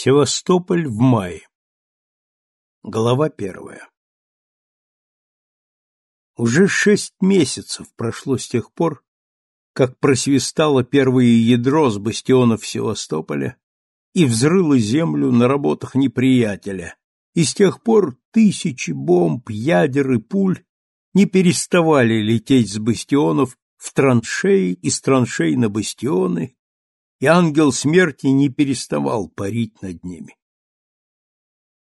Севастополь в мае. Глава первая. Уже шесть месяцев прошло с тех пор, как просвистало первое ядро с бастионов Севастополя и взрыло землю на работах неприятеля, и с тех пор тысячи бомб, ядер и пуль не переставали лететь с бастионов в траншеи и с траншей на бастионы, и ангел смерти не переставал парить над ними.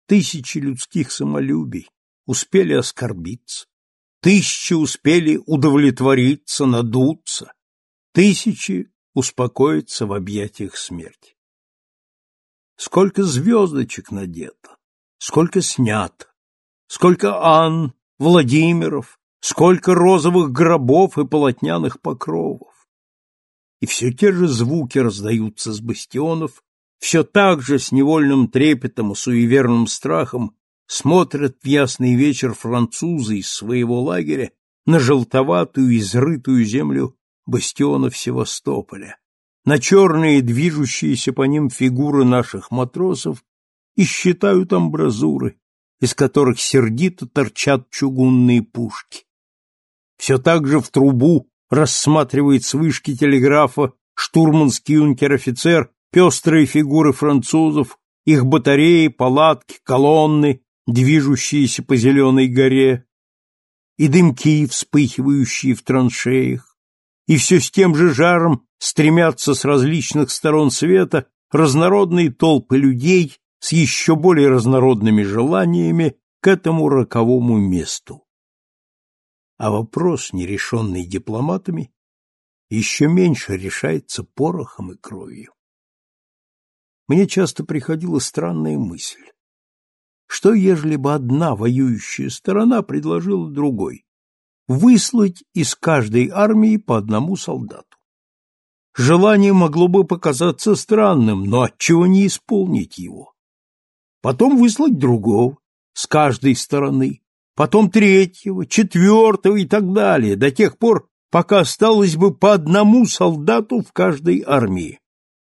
Тысячи людских самолюбий успели оскорбиться, тысячи успели удовлетвориться, надуться, тысячи успокоиться в объятиях смерти. Сколько звездочек надето, сколько снято, сколько Ан, Владимиров, сколько розовых гробов и полотняных покровов и все те же звуки раздаются с бастионов, все так же с невольным трепетом и суеверным страхом смотрят в ясный вечер французы из своего лагеря на желтоватую изрытую землю бастионов Севастополя, на черные движущиеся по ним фигуры наших матросов и считают амбразуры, из которых сердито торчат чугунные пушки. Все так же в трубу рассматривает с вышки телеграфа штурманский юнкер-офицер пестрые фигуры французов, их батареи, палатки, колонны, движущиеся по зеленой горе, и дымки, вспыхивающие в траншеях, и все с тем же жаром стремятся с различных сторон света разнородные толпы людей с еще более разнородными желаниями к этому роковому месту а вопрос, нерешенный дипломатами, еще меньше решается порохом и кровью. Мне часто приходила странная мысль. Что, ежели бы одна воюющая сторона предложила другой выслать из каждой армии по одному солдату? Желание могло бы показаться странным, но отчего не исполнить его? Потом выслать другого с каждой стороны, потом третьего, четвертого и так далее, до тех пор, пока осталось бы по одному солдату в каждой армии.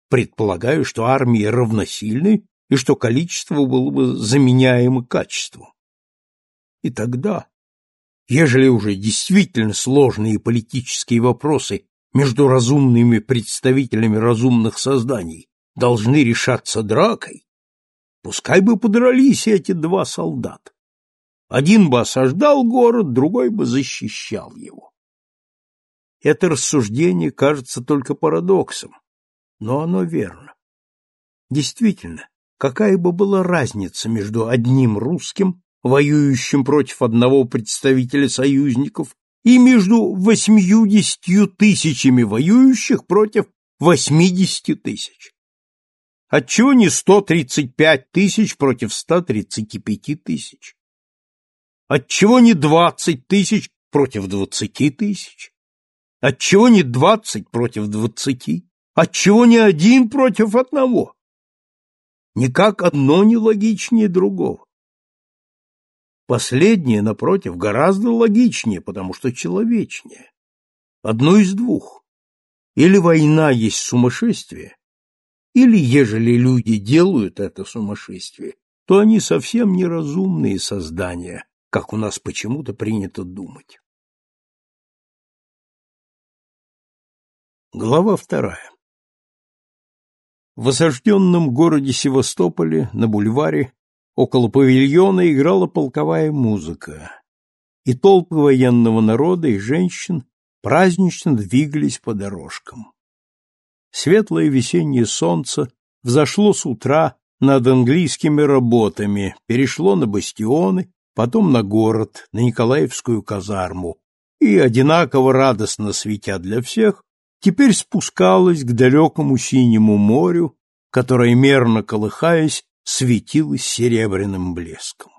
Предполагаю, что армии равносильны и что количество было бы заменяемо качеством. И тогда, ежели уже действительно сложные политические вопросы между разумными представителями разумных созданий должны решаться дракой, пускай бы подрались эти два солдата. Один бы осаждал город, другой бы защищал его. Это рассуждение кажется только парадоксом, но оно верно. Действительно, какая бы была разница между одним русским, воюющим против одного представителя союзников, и между восьмью-десятью тысячами воюющих против восьмидесяти тысяч? Отчего не сто тридцать пять тысяч против ста тридцати пяти тысяч? Отчего не двадцать тысяч против двадцати тысяч? Отчего не двадцать против двадцати? Отчего не один против одного? Никак одно не логичнее другого. Последнее, напротив, гораздо логичнее, потому что человечнее. Одно из двух. Или война есть сумасшествие, или, ежели люди делают это сумасшествие, то они совсем неразумные создания, как у нас почему-то принято думать. Глава вторая. В осажденном городе Севастополе на бульваре около павильона играла полковая музыка, и толпы военного народа и женщин празднично двигались по дорожкам. Светлое весеннее солнце взошло с утра над английскими работами, перешло на бастионы потом на город, на Николаевскую казарму, и, одинаково радостно светя для всех, теперь спускалась к далекому синему морю, которое, мерно колыхаясь, светилось серебряным блеском.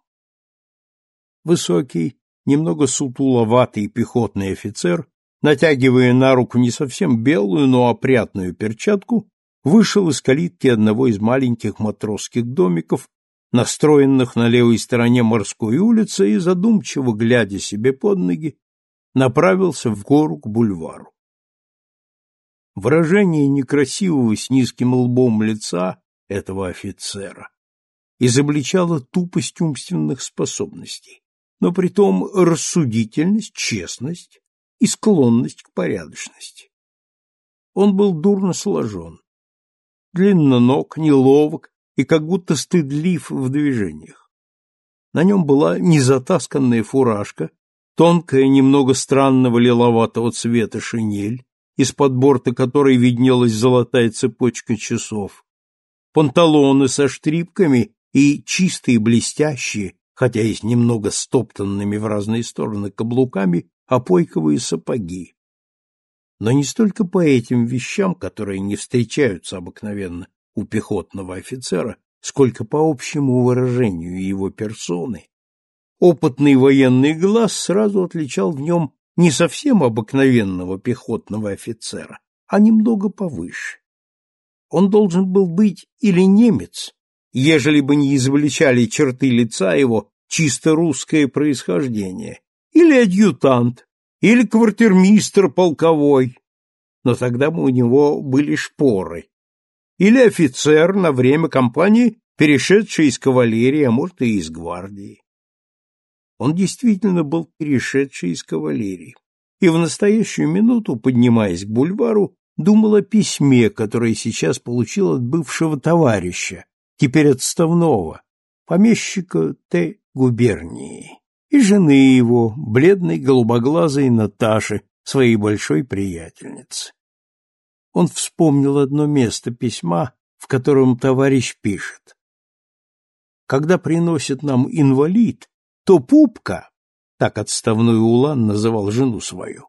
Высокий, немного сутуловатый пехотный офицер, натягивая на руку не совсем белую, но опрятную перчатку, вышел из калитки одного из маленьких матросских домиков настроенных на левой стороне морской улицы, и, задумчиво глядя себе под ноги, направился в гору к бульвару. Выражение некрасивого с низким лбом лица этого офицера, изобличала тупость умственных способностей, но притом рассудительность, честность и склонность к порядочности. Он был дурно сложен, длинноног, неловок и как будто стыдлив в движениях. На нем была незатасканная фуражка, тонкая, немного странного лиловатого цвета шинель, из-под борта которой виднелась золотая цепочка часов, панталоны со штрипками и чистые блестящие, хотя и с немного стоптанными в разные стороны каблуками, опойковые сапоги. Но не столько по этим вещам, которые не встречаются обыкновенно у пехотного офицера, сколько по общему выражению его персоны. Опытный военный глаз сразу отличал в нем не совсем обыкновенного пехотного офицера, а немного повыше. Он должен был быть или немец, ежели бы не извлечали черты лица его чисто русское происхождение, или адъютант, или квартирмистр полковой, но тогда бы у него были шпоры, или офицер на время кампании, перешедший из кавалерии, а может и из гвардии. Он действительно был перешедший из кавалерии, и в настоящую минуту, поднимаясь к бульвару, думал о письме, которое сейчас получил от бывшего товарища, теперь отставного, помещика Т. губернии, и жены его, бледной голубоглазой Наташи, своей большой приятельницы. Он вспомнил одно место письма, в котором товарищ пишет. Когда приносит нам инвалид, то пупка, так отставной Улан называл жену свою,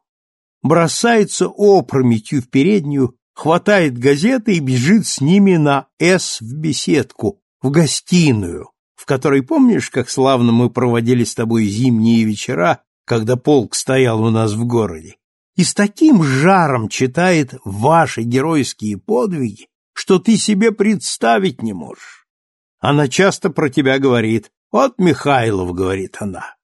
бросается опрометью в переднюю, хватает газеты и бежит с ними на «С» в беседку, в гостиную, в которой, помнишь, как славно мы проводили с тобой зимние вечера, когда полк стоял у нас в городе, и с таким жаром читает ваши геройские подвиги, что ты себе представить не можешь. Она часто про тебя говорит, вот Михайлов, говорит она.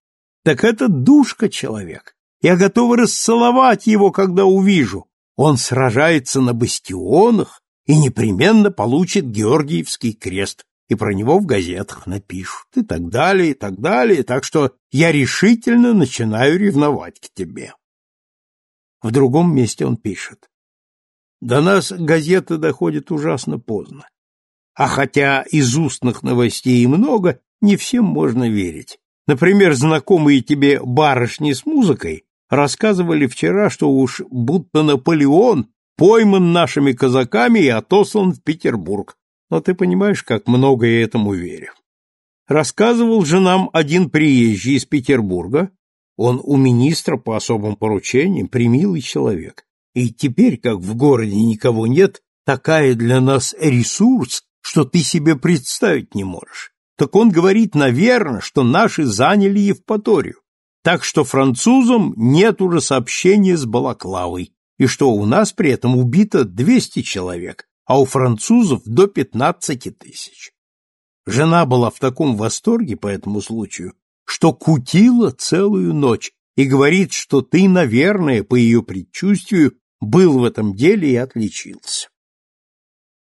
Так это душка человек. Я готова расцеловать его, когда увижу. Он сражается на бастионах и непременно получит Георгиевский крест, и про него в газетах напишут, и так далее, и так далее, так что я решительно начинаю ревновать к тебе. В другом месте он пишет. До нас газеты доходят ужасно поздно. А хотя из устных новостей много, не всем можно верить. Например, знакомые тебе барышни с музыкой рассказывали вчера, что уж будто Наполеон пойман нашими казаками и отослан в Петербург. Но ты понимаешь, как много я этому верю. Рассказывал же нам один приезжий из Петербурга, он у министра по особым поручениям, примилый человек. И теперь, как в городе никого нет, такая для нас ресурс, что ты себе представить не можешь. Так он говорит, наверное, что наши заняли Евпаторию. Так что французам нет уже сообщения с Балаклавой, и что у нас при этом убито 200 человек, а у французов до 15 тысяч. Жена была в таком восторге по этому случаю, что кутила целую ночь и говорит, что ты, наверное, по ее предчувствию, был в этом деле и отличился.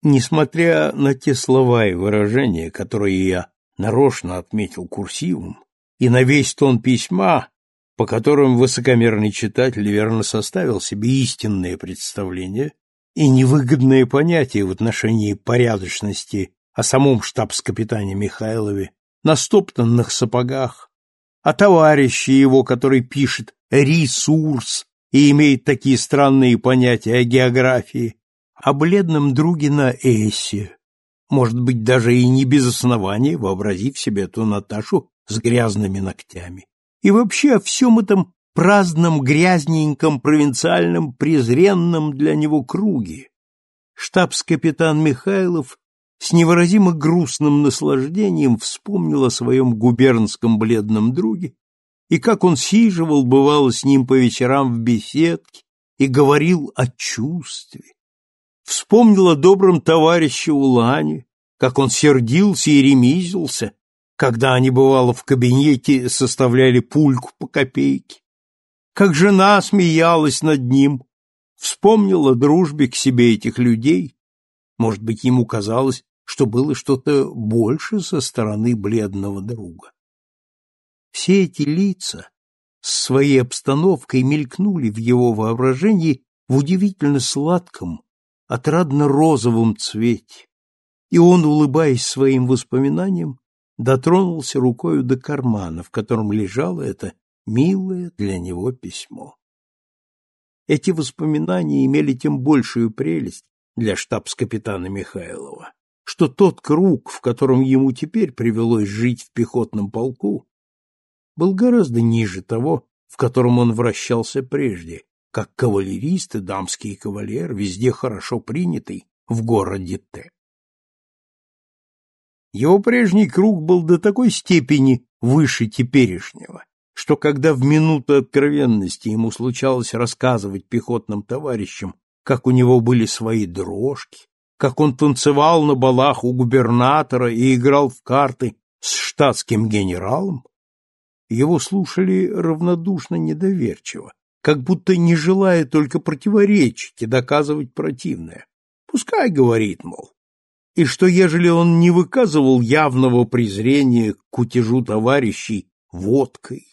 Несмотря на те слова и выражения, которые я нарочно отметил курсивом, и на весь тон письма, по которым высокомерный читатель верно составил себе истинное представление и невыгодное понятие в отношении порядочности о самом штабс-капитане Михайлове на стоптанных сапогах, а товарище его, который пишет «ресурс» и имеет такие странные понятия о географии, о бледном друге на Эссе, может быть, даже и не без основания, вообразив себе эту Наташу с грязными ногтями. И вообще о всем этом праздном, грязненьком, провинциальном, презренном для него круге. Штабс-капитан Михайлов с невыразимо грустным наслаждением вспомнил о своем губернском бледном друге и как он сиживал, бывало, с ним по вечерам в беседке и говорил о чувстве. Вспомнил о добром товарище Улане, как он сердился и ремизился, когда они, бывало, в кабинете составляли пульку по копейке. Как жена смеялась над ним, вспомнил о дружбе к себе этих людей. Может быть, ему казалось, что было что-то больше со стороны бледного друга. Все эти лица с своей обстановкой мелькнули в его воображении в удивительно сладком, отрадно-розовом цвете, и он, улыбаясь своим воспоминаниям, дотронулся рукою до кармана, в котором лежало это милое для него письмо. Эти воспоминания имели тем большую прелесть для штабс-капитана Михайлова, что тот круг, в котором ему теперь привелось жить в пехотном полку, был гораздо ниже того, в котором он вращался прежде, как кавалерист и дамский кавалер, везде хорошо принятый в городе Т. Его прежний круг был до такой степени выше теперешнего, что когда в минуту откровенности ему случалось рассказывать пехотным товарищам, как у него были свои дрожки, как он танцевал на балах у губернатора и играл в карты с штатским генералом, его слушали равнодушно недоверчиво, как будто не желая только противоречить и доказывать противное. Пускай говорит, мол. И что, ежели он не выказывал явного презрения к кутежу товарищей водкой,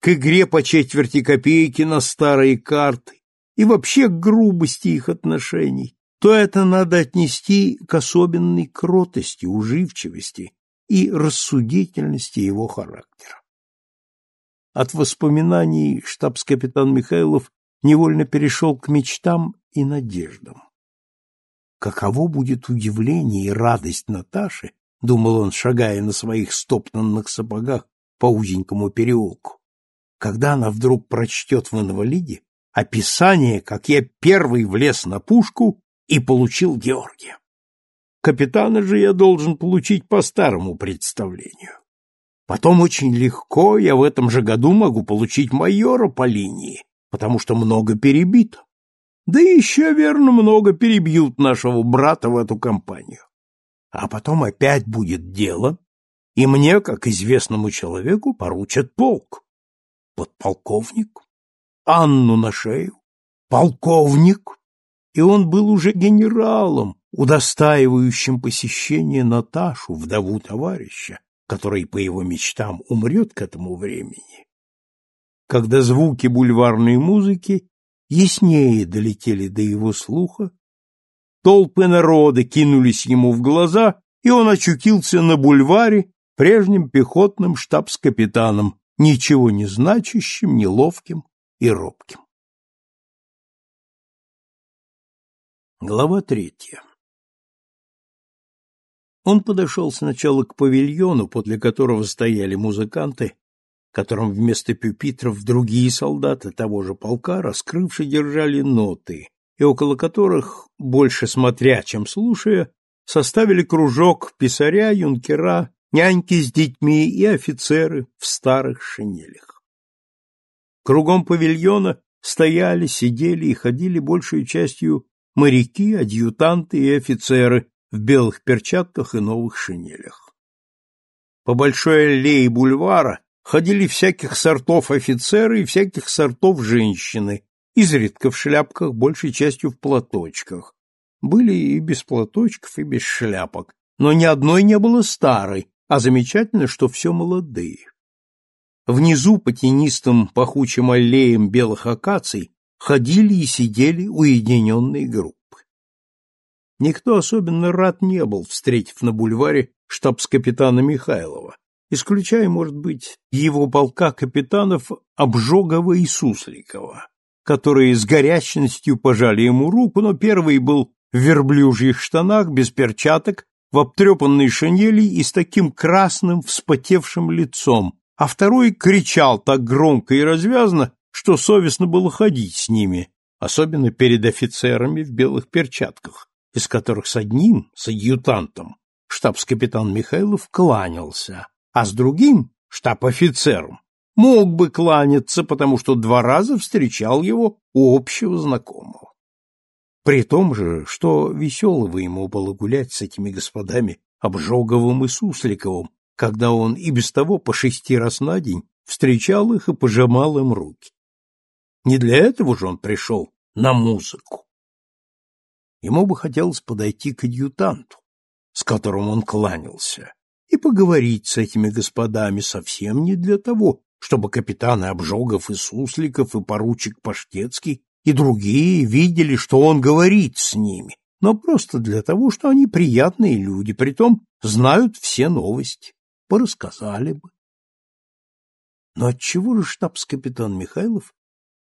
к игре по четверти копейки на старые карты и вообще к грубости их отношений, то это надо отнести к особенной кротости, уживчивости и рассудительности его характера. От воспоминаний штабс-капитан Михайлов невольно перешел к мечтам и надеждам. Каково будет удивление и радость Наташи, думал он, шагая на своих стоптанных сапогах по узенькому переулку, когда она вдруг прочтет в инвалиде описание, как я первый влез на пушку и получил Георгия. Капитана же я должен получить по старому представлению. Потом очень легко я в этом же году могу получить майора по линии, потому что много перебито. Да еще, верно, много перебьют нашего брата в эту компанию. А потом опять будет дело, и мне, как известному человеку, поручат полк. Подполковник, Анну на шею, полковник, и он был уже генералом, удостаивающим посещения Наташу, вдову товарища, который, по его мечтам, умрет к этому времени, когда звуки бульварной музыки яснее долетели до его слуха, толпы народа кинулись ему в глаза, и он очутился на бульваре прежним пехотным штабс-капитаном, ничего не значащим, неловким и робким. Глава третья он подошел сначала к павильону, подле которого стояли музыканты, которым вместо пюпитров другие солдаты того же полка, раскрывши, держали ноты, и около которых, больше смотря, чем слушая, составили кружок писаря, юнкера, няньки с детьми и офицеры в старых шинелях. Кругом павильона стояли, сидели и ходили большей частью моряки, адъютанты и офицеры, в белых перчатках и новых шинелях. По большой аллее бульвара ходили всяких сортов офицеры и всяких сортов женщины, изредка в шляпках, большей частью в платочках. Были и без платочков, и без шляпок, но ни одной не было старой, а замечательно, что все молодые. Внизу по тенистым пахучим аллеям белых акаций ходили и сидели уединенные группы. Никто особенно рад не был, встретив на бульваре штабс-капитана Михайлова, исключая, может быть, его полка капитанов Обжогова и Сусликова, которые с горячностью пожали ему руку, но первый был в верблюжьих штанах, без перчаток, в обтрепанной шинели и с таким красным вспотевшим лицом, а второй кричал так громко и развязно, что совестно было ходить с ними, особенно перед офицерами в белых перчатках, из которых с одним, с адъютантом, штабс-капитан Михайлов кланялся, а с другим, штаб-офицером, мог бы кланяться, потому что два раза встречал его у общего знакомого. При том же, что веселого ему было гулять с этими господами Обжоговым и Сусликовым, когда он и без того по шести раз на день встречал их и пожимал им руки. Не для этого же он пришел на музыку. Ему бы хотелось подойти к адъютанту, с которым он кланялся, и поговорить с этими господами совсем не для того, чтобы капитаны Обжогов и Сусликов и поручик Паштецкий и другие видели, что он говорит с ними, но просто для того, что они приятные люди, притом знают все новости, порассказали бы. Но отчего же штабс-капитан Михайлов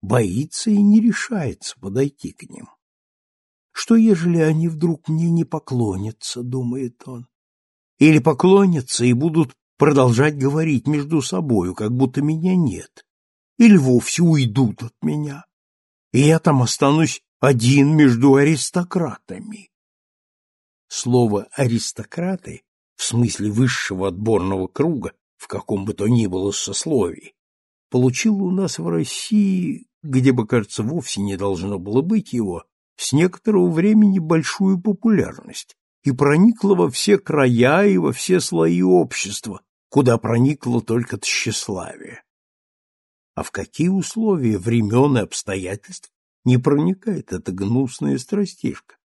боится и не решается подойти к ним? Что, ежели они вдруг мне не поклонятся, думает он, или поклонятся и будут продолжать говорить между собою, как будто меня нет, или вовсе уйдут от меня, и я там останусь один между аристократами. Слово «аристократы» в смысле высшего отборного круга, в каком бы то ни было сословии, получило у нас в России, где бы, кажется, вовсе не должно было быть его, с некоторого времени большую популярность и проникло во все края и во все слои общества, куда проникло только тщеславие. А в какие условия времен и обстоятельств не проникает эта гнусная страстишка?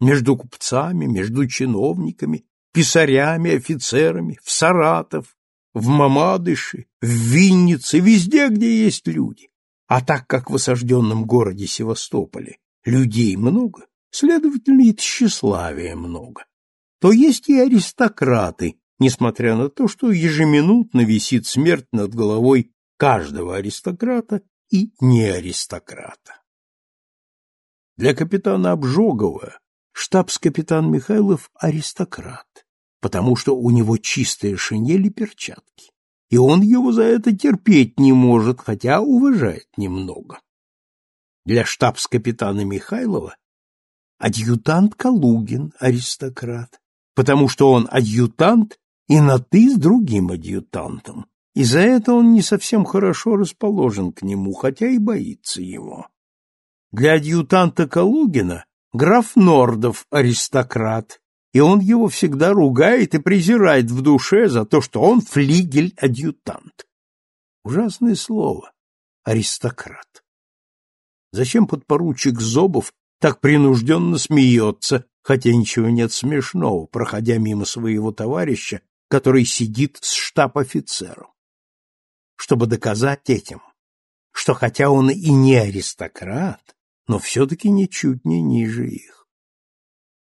Между купцами, между чиновниками, писарями, офицерами, в Саратов, в Мамадыше, в Виннице, везде, где есть люди. А так как в осажденном городе Севастополе людей много, следовательно, и тщеславия много, то есть и аристократы, несмотря на то, что ежеминутно висит смерть над головой каждого аристократа и не аристократа. Для капитана Обжогова штабс-капитан Михайлов аристократ, потому что у него чистые шинели и перчатки, и он его за это терпеть не может, хотя уважает немного. Для штабс-капитана Михайлова адъютант Калугин аристократ, потому что он адъютант и на «ты» с другим адъютантом, и за это он не совсем хорошо расположен к нему, хотя и боится его. Для адъютанта Калугина граф Нордов аристократ, и он его всегда ругает и презирает в душе за то, что он флигель-адъютант. Ужасное слово — аристократ. Зачем подпоручик Зобов так принужденно смеется, хотя ничего нет смешного, проходя мимо своего товарища, который сидит с штаб-офицером? Чтобы доказать этим, что хотя он и не аристократ, но все-таки ничуть не ниже их.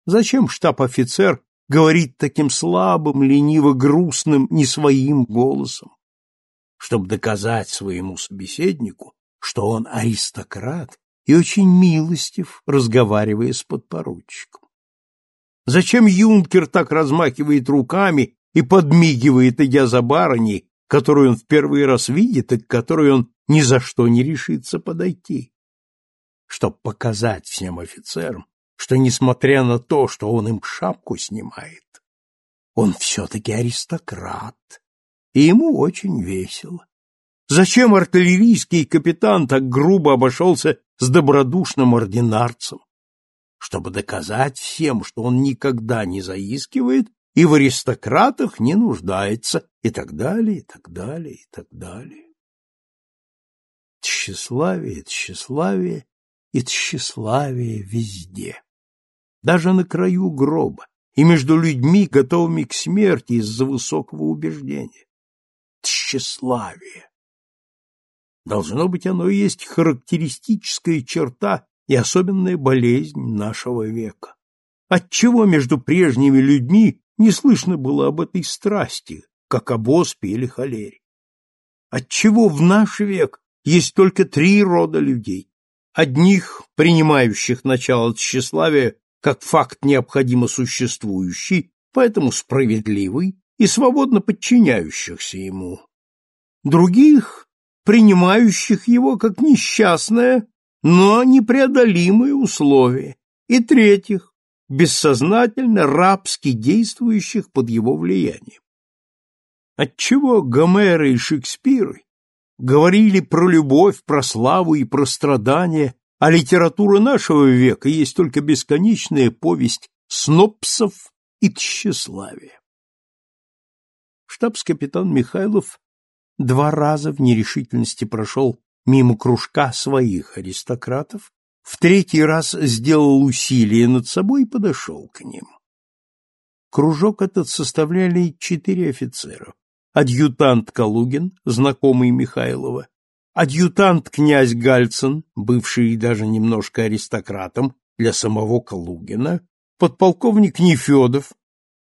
Зачем штаб-офицер говорит таким слабым, лениво-грустным, не своим голосом? Чтобы доказать своему собеседнику, что он аристократ и очень милостив, разговаривая с подпоручиком. Зачем юнкер так размахивает руками и подмигивает, идя за барыней, которую он в первый раз видит и к которой он ни за что не решится подойти? Чтоб показать всем офицерам, что, несмотря на то, что он им шапку снимает, он все-таки аристократ, и ему очень весело. Зачем артиллерийский капитан так грубо обошелся с добродушным ординарцем? Чтобы доказать всем, что он никогда не заискивает и в аристократах не нуждается, и так далее, и так далее, и так далее. Тщеславие, тщеславие и тщеславие везде. Даже на краю гроба и между людьми, готовыми к смерти из-за высокого убеждения. Тщеславие. Должно быть, оно и есть характеристическая черта и особенная болезнь нашего века. Отчего между прежними людьми не слышно было об этой страсти, как об оспе или холере? Отчего в наш век есть только три рода людей? Одних, принимающих начало тщеславия как факт необходимо существующий, поэтому справедливый и свободно подчиняющихся ему. Других, принимающих его как несчастное, но непреодолимое условие, и третьих, бессознательно рабски действующих под его влиянием. Отчего Гомеры и Шекспиры говорили про любовь, про славу и про страдания, а литература нашего века есть только бесконечная повесть снопсов и тщеславия. Штабс-капитан Михайлов два раза в нерешительности прошел мимо кружка своих аристократов, в третий раз сделал усилие над собой и подошел к ним. Кружок этот составляли четыре офицера. Адъютант Калугин, знакомый Михайлова, адъютант князь Гальцин, бывший даже немножко аристократом для самого Калугина, подполковник Нефедов,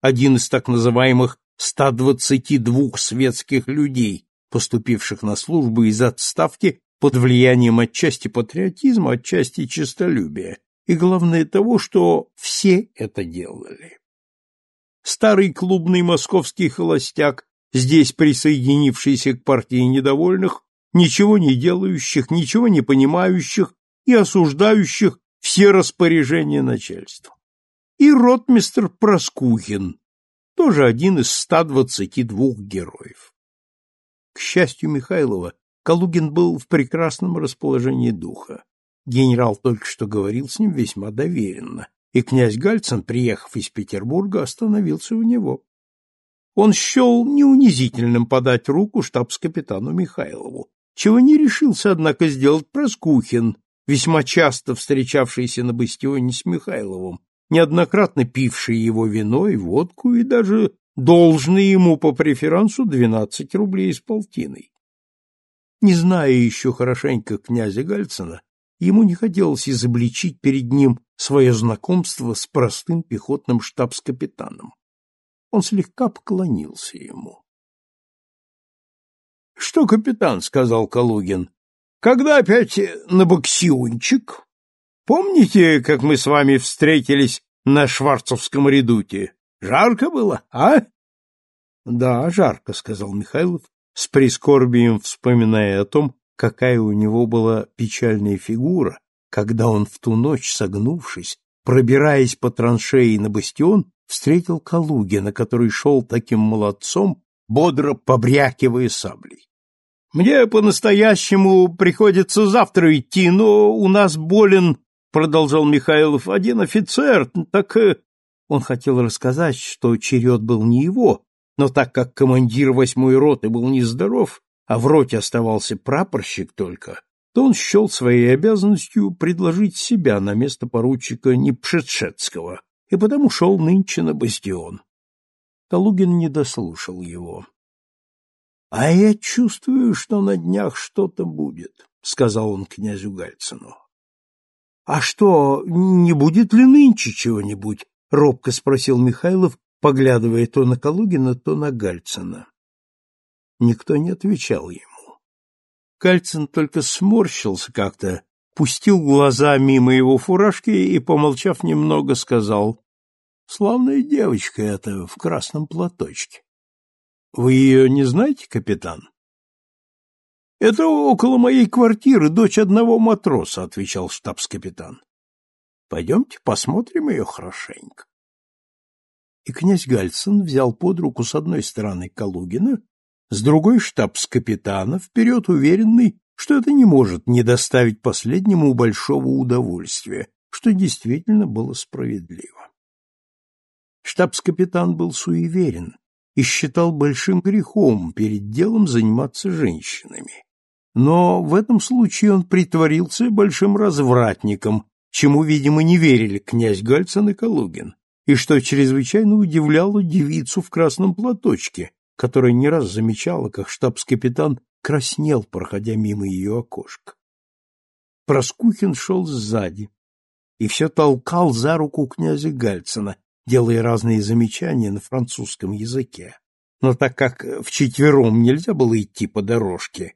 один из так называемых 122 светских людей, поступивших на службу из отставки под влиянием отчасти патриотизма, отчасти честолюбия, и главное того, что все это делали. Старый клубный московский холостяк, здесь присоединившийся к партии недовольных, ничего не делающих, ничего не понимающих и осуждающих все распоряжения начальства. И ротмистр Проскухин, тоже один из 122 героев. К счастью Михайлова, Калугин был в прекрасном расположении духа. Генерал только что говорил с ним весьма доверенно, и князь Гальцин, приехав из Петербурга, остановился у него. Он счел неунизительным подать руку штабс-капитану Михайлову, чего не решился, однако, сделать Проскухин, весьма часто встречавшийся на бастионе с Михайловым, неоднократно пивший его вино и водку и даже должный ему по преферансу двенадцать рублей с полтиной. Не зная еще хорошенько князя Гальцина, ему не хотелось изобличить перед ним свое знакомство с простым пехотным штабс-капитаном. Он слегка поклонился ему. — Что, капитан, — сказал Калугин, — когда опять на боксиончик? Помните, как мы с вами встретились на Шварцовском редуте? Жарко было, а? — Да, жарко, — сказал Михайлов, с прискорбием вспоминая о том, какая у него была печальная фигура, когда он в ту ночь, согнувшись, пробираясь по траншеи на бастион, встретил Калугина, который шел таким молодцом, бодро побрякивая саблей. «Мне по-настоящему приходится завтра идти, но у нас болен, — продолжал Михайлов, — один офицер, так...» э, Он хотел рассказать, что черед был не его, но так как командир восьмой роты был нездоров, а в роте оставался прапорщик только, то он счел своей обязанностью предложить себя на место поручика Непшетшетского, и потому шел нынче на бастион. Калугин не дослушал его. — А я чувствую, что на днях что-то будет, — сказал он князю Гальцину. — А что, не будет ли нынче чего-нибудь? — робко спросил Михайлов, поглядывая то на Калугина, то на Гальцина. Никто не отвечал ему. Кальцин только сморщился как-то, пустил глаза мимо его фуражки и, помолчав немного, сказал, «Славная девочка эта в красном платочке. Вы ее не знаете, капитан?» «Это около моей квартиры, дочь одного матроса», — отвечал штабс-капитан. «Пойдемте посмотрим ее хорошенько». И князь Гальцин взял под руку с одной стороны Калугина, с другой штабс-капитана, вперед уверенный, что это не может не доставить последнему большого удовольствия, что действительно было справедливо. Штабс-капитан был суеверен и считал большим грехом перед делом заниматься женщинами. Но в этом случае он притворился большим развратником, чему, видимо, не верили князь Гальцин и Калугин, и что чрезвычайно удивляло девицу в красном платочке, которая не раз замечала, как штабс-капитан краснел, проходя мимо ее окошка. Проскухин шел сзади и все толкал за руку князя Гальцина, делая разные замечания на французском языке. Но так как вчетвером нельзя было идти по дорожке,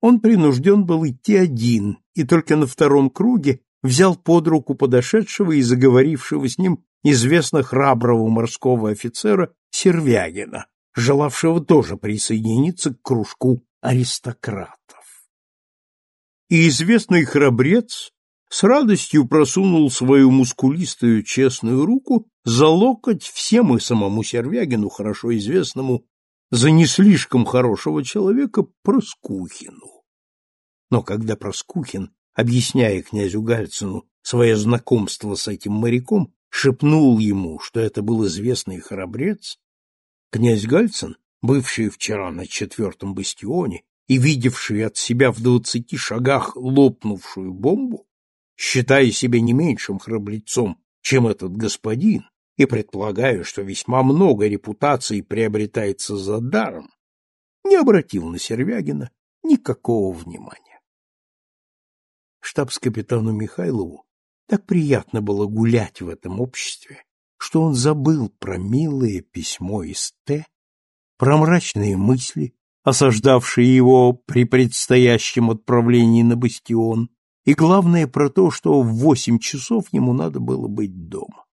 он принужден был идти один, и только на втором круге взял под руку подошедшего и заговорившего с ним известно храброго морского офицера Сервягина, желавшего тоже присоединиться к кружку аристократов. И известный храбрец с радостью просунул свою мускулистую честную руку за локоть всем и самому Сервягину, хорошо известному за не слишком хорошего человека, Проскухину. Но когда Проскухин, объясняя князю Гальцину свое знакомство с этим моряком, шепнул ему, что это был известный храбрец, Князь Гальцин, бывший вчера на четвертом бастионе и видевший от себя в двадцати шагах лопнувшую бомбу, считая себя не меньшим храбрецом, чем этот господин, и предполагаю, что весьма много репутаций приобретается за даром, не обратил на Сервягина никакого внимания. Штабс-капитану Михайлову так приятно было гулять в этом обществе, что он забыл про милое письмо из Т, про мрачные мысли, осаждавшие его при предстоящем отправлении на бастион, и главное про то, что в восемь часов ему надо было быть дома.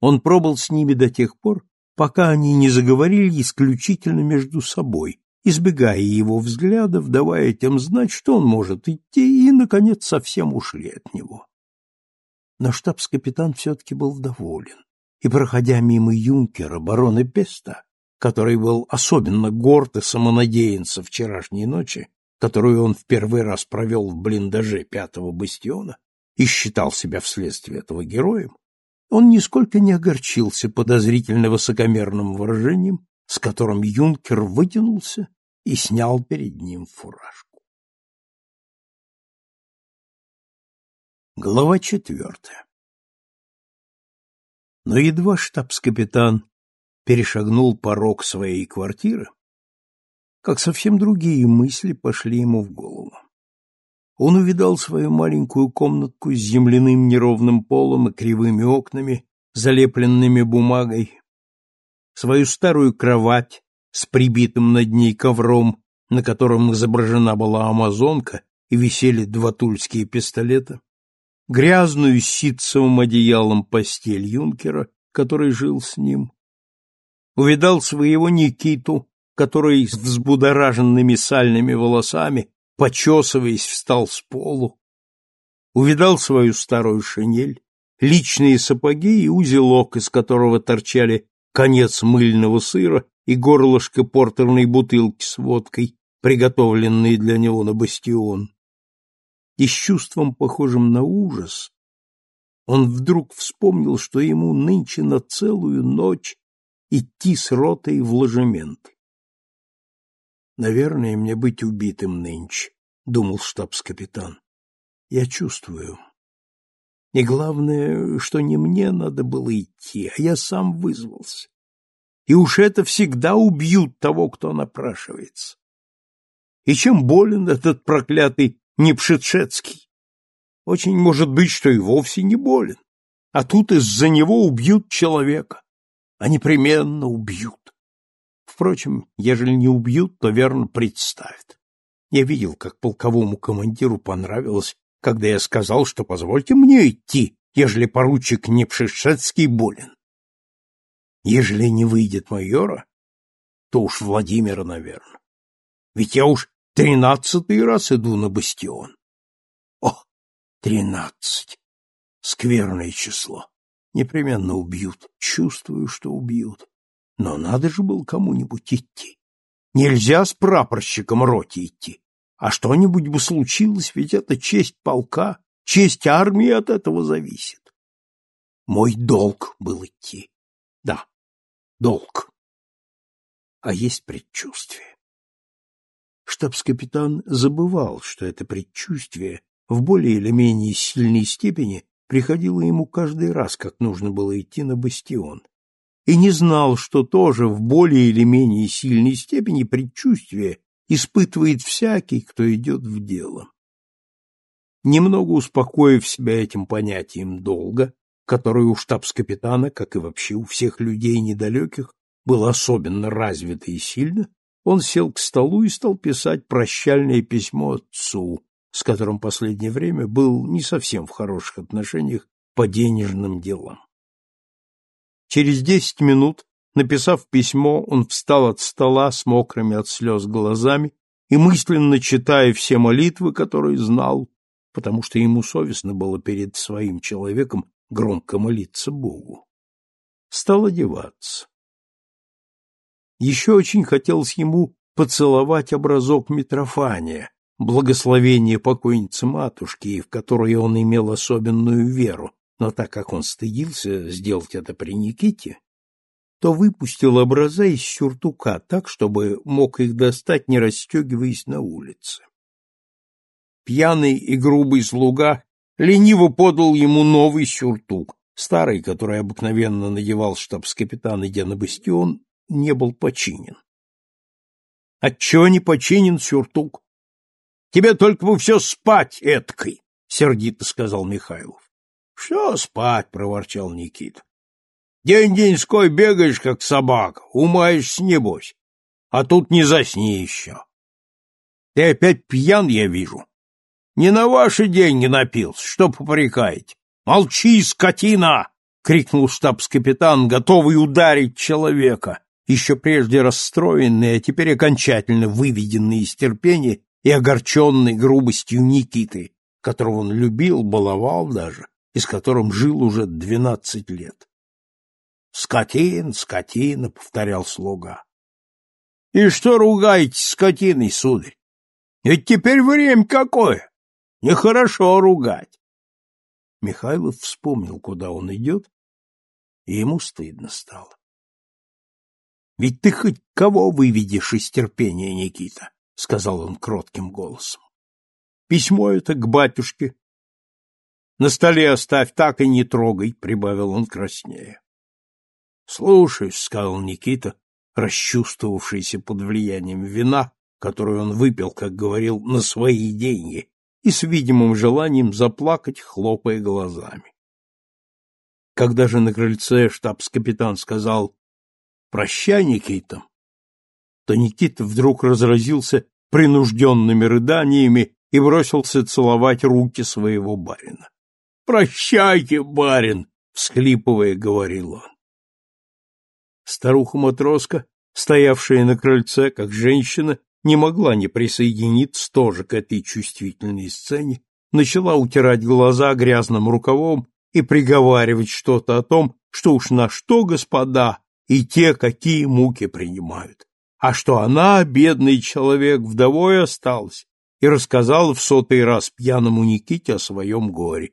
Он пробыл с ними до тех пор, пока они не заговорили исключительно между собой, избегая его взглядов, давая тем знать, что он может идти, и, наконец, совсем ушли от него. Но штабс-капитан все-таки был доволен, и, проходя мимо юнкера, барона Песта, который был особенно горд и самонадеян со вчерашней ночи, которую он в первый раз провел в блиндаже пятого бастиона и считал себя вследствие этого героем, он нисколько не огорчился подозрительно высокомерным выражением, с которым юнкер вытянулся и снял перед ним фуражку. Глава четвертая Но едва штабс-капитан перешагнул порог своей квартиры, как совсем другие мысли пошли ему в голову. Он увидал свою маленькую комнатку с земляным неровным полом и кривыми окнами, залепленными бумагой, свою старую кровать с прибитым над ней ковром, на котором изображена была амазонка и висели два тульские пистолета, грязную ситцевым одеялом постель юнкера, который жил с ним. Увидал своего Никиту, который с взбудораженными сальными волосами, почесываясь, встал с полу. Увидал свою старую шинель, личные сапоги и узелок, из которого торчали конец мыльного сыра и горлышко портерной бутылки с водкой, приготовленные для него на бастион. И с чувством, похожим на ужас, он вдруг вспомнил, что ему нынче на целую ночь идти с ротой в ложемент. Наверное, мне быть убитым нынче, думал штабс-капитан. Я чувствую. И главное, что не мне надо было идти, а я сам вызвался. И уж это всегда убьют того, кто напрашивается. И чем болен этот проклятый Непшетшецкий? Очень может быть, что и вовсе не болен. А тут из-за него убьют человека. А непременно убьют. Впрочем, ежели не убьют, то верно представят. Я видел, как полковому командиру понравилось, когда я сказал, что позвольте мне идти, ежели поручик Непшишецкий болен. Ежели не выйдет майора, то уж Владимира, наверное. Ведь я уж тринадцатый раз иду на бастион. О, тринадцать! Скверное число. Непременно убьют. Чувствую, что убьют. Но надо же было кому-нибудь идти. Нельзя с прапорщиком роте идти. А что-нибудь бы случилось, ведь это честь полка, честь армии от этого зависит. Мой долг был идти. Да, долг. А есть предчувствие. Штабс-капитан забывал, что это предчувствие в более или менее сильной степени приходило ему каждый раз, как нужно было идти на бастион и не знал, что тоже в более или менее сильной степени предчувствие испытывает всякий, кто идет в дело. Немного успокоив себя этим понятием долга, которое у штабс-капитана, как и вообще у всех людей недалеких, было особенно развито и сильно, он сел к столу и стал писать прощальное письмо отцу, с которым последнее время был не совсем в хороших отношениях по денежным делам. Через десять минут, написав письмо, он встал от стола с мокрыми от слез глазами и, мысленно читая все молитвы, которые знал, потому что ему совестно было перед своим человеком громко молиться Богу, стал одеваться. Еще очень хотелось ему поцеловать образок Митрофания, благословение покойницы матушки, в которой он имел особенную веру, но так как он стыдился сделать это при Никите, то выпустил образа из сюртука так, чтобы мог их достать, не расстегиваясь на улице. Пьяный и грубый слуга лениво подал ему новый сюртук, Старый, который обыкновенно надевал штабс-капитан, идя на бастион, не был починен. — Отчего не починен сюртук? — Тебе только бы все спать эткой, — сердито сказал Михайлов. — Что спать, — проворчал Никита. — День-деньской бегаешь, как собака, умаешься, небось, а тут не засни еще. Ты опять пьян, я вижу. Не на ваши деньги напился, что попрекаете. Молчи, скотина! — крикнул штабс-капитан, готовый ударить человека, еще прежде расстроенный, а теперь окончательно выведенный из терпения и огорченный грубостью Никиты, которого он любил, баловал даже, и с которым жил уже двенадцать лет. «Скотин, скотина!» — повторял слуга. «И что ругаете скотиной, сударь? Ведь теперь время какое! Нехорошо ругать!» Михайлов вспомнил, куда он идет, и ему стыдно стало. «Ведь ты хоть кого выведешь из терпения, Никита?» — сказал он кротким голосом. «Письмо это к батюшке. На столе оставь, так и не трогай», — прибавил он краснее. «Слушаюсь», — сказал Никита, расчувствовавшийся под влиянием вина, которую он выпил, как говорил, на свои деньги, и с видимым желанием заплакать, хлопая глазами. Когда же на крыльце штабс-капитан сказал «Прощай, Никита», то Никита вдруг разразился принужденными рыданиями и бросился целовать руки своего барина. «Прощайте, барин!» — всхлипывая, говорил он. Старуха-матроска, стоявшая на крыльце, как женщина, не могла не присоединиться тоже к этой чувствительной сцене, начала утирать глаза грязным рукавом и приговаривать что-то о том, что уж на что, господа, и те, какие муки принимают а что она, бедный человек, вдовой осталась, и рассказала в сотый раз пьяному Никите о своем горе,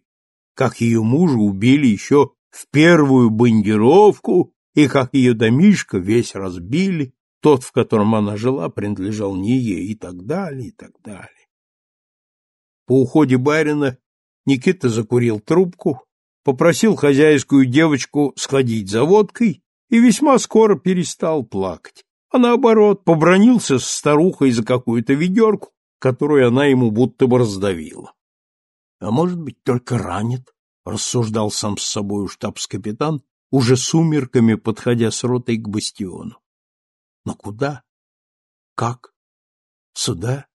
как ее мужа убили еще в первую бандировку, и как ее домишко весь разбили, тот, в котором она жила, принадлежал не ей, и так далее, и так далее. По уходе барина Никита закурил трубку, попросил хозяйскую девочку сходить за водкой и весьма скоро перестал плакать а наоборот побронился с старухой за какую-то ведерку, которую она ему будто бы раздавила. — А может быть, только ранит, — рассуждал сам с собой штабс-капитан, уже сумерками подходя с ротой к бастиону. — Но куда? Как? Сюда?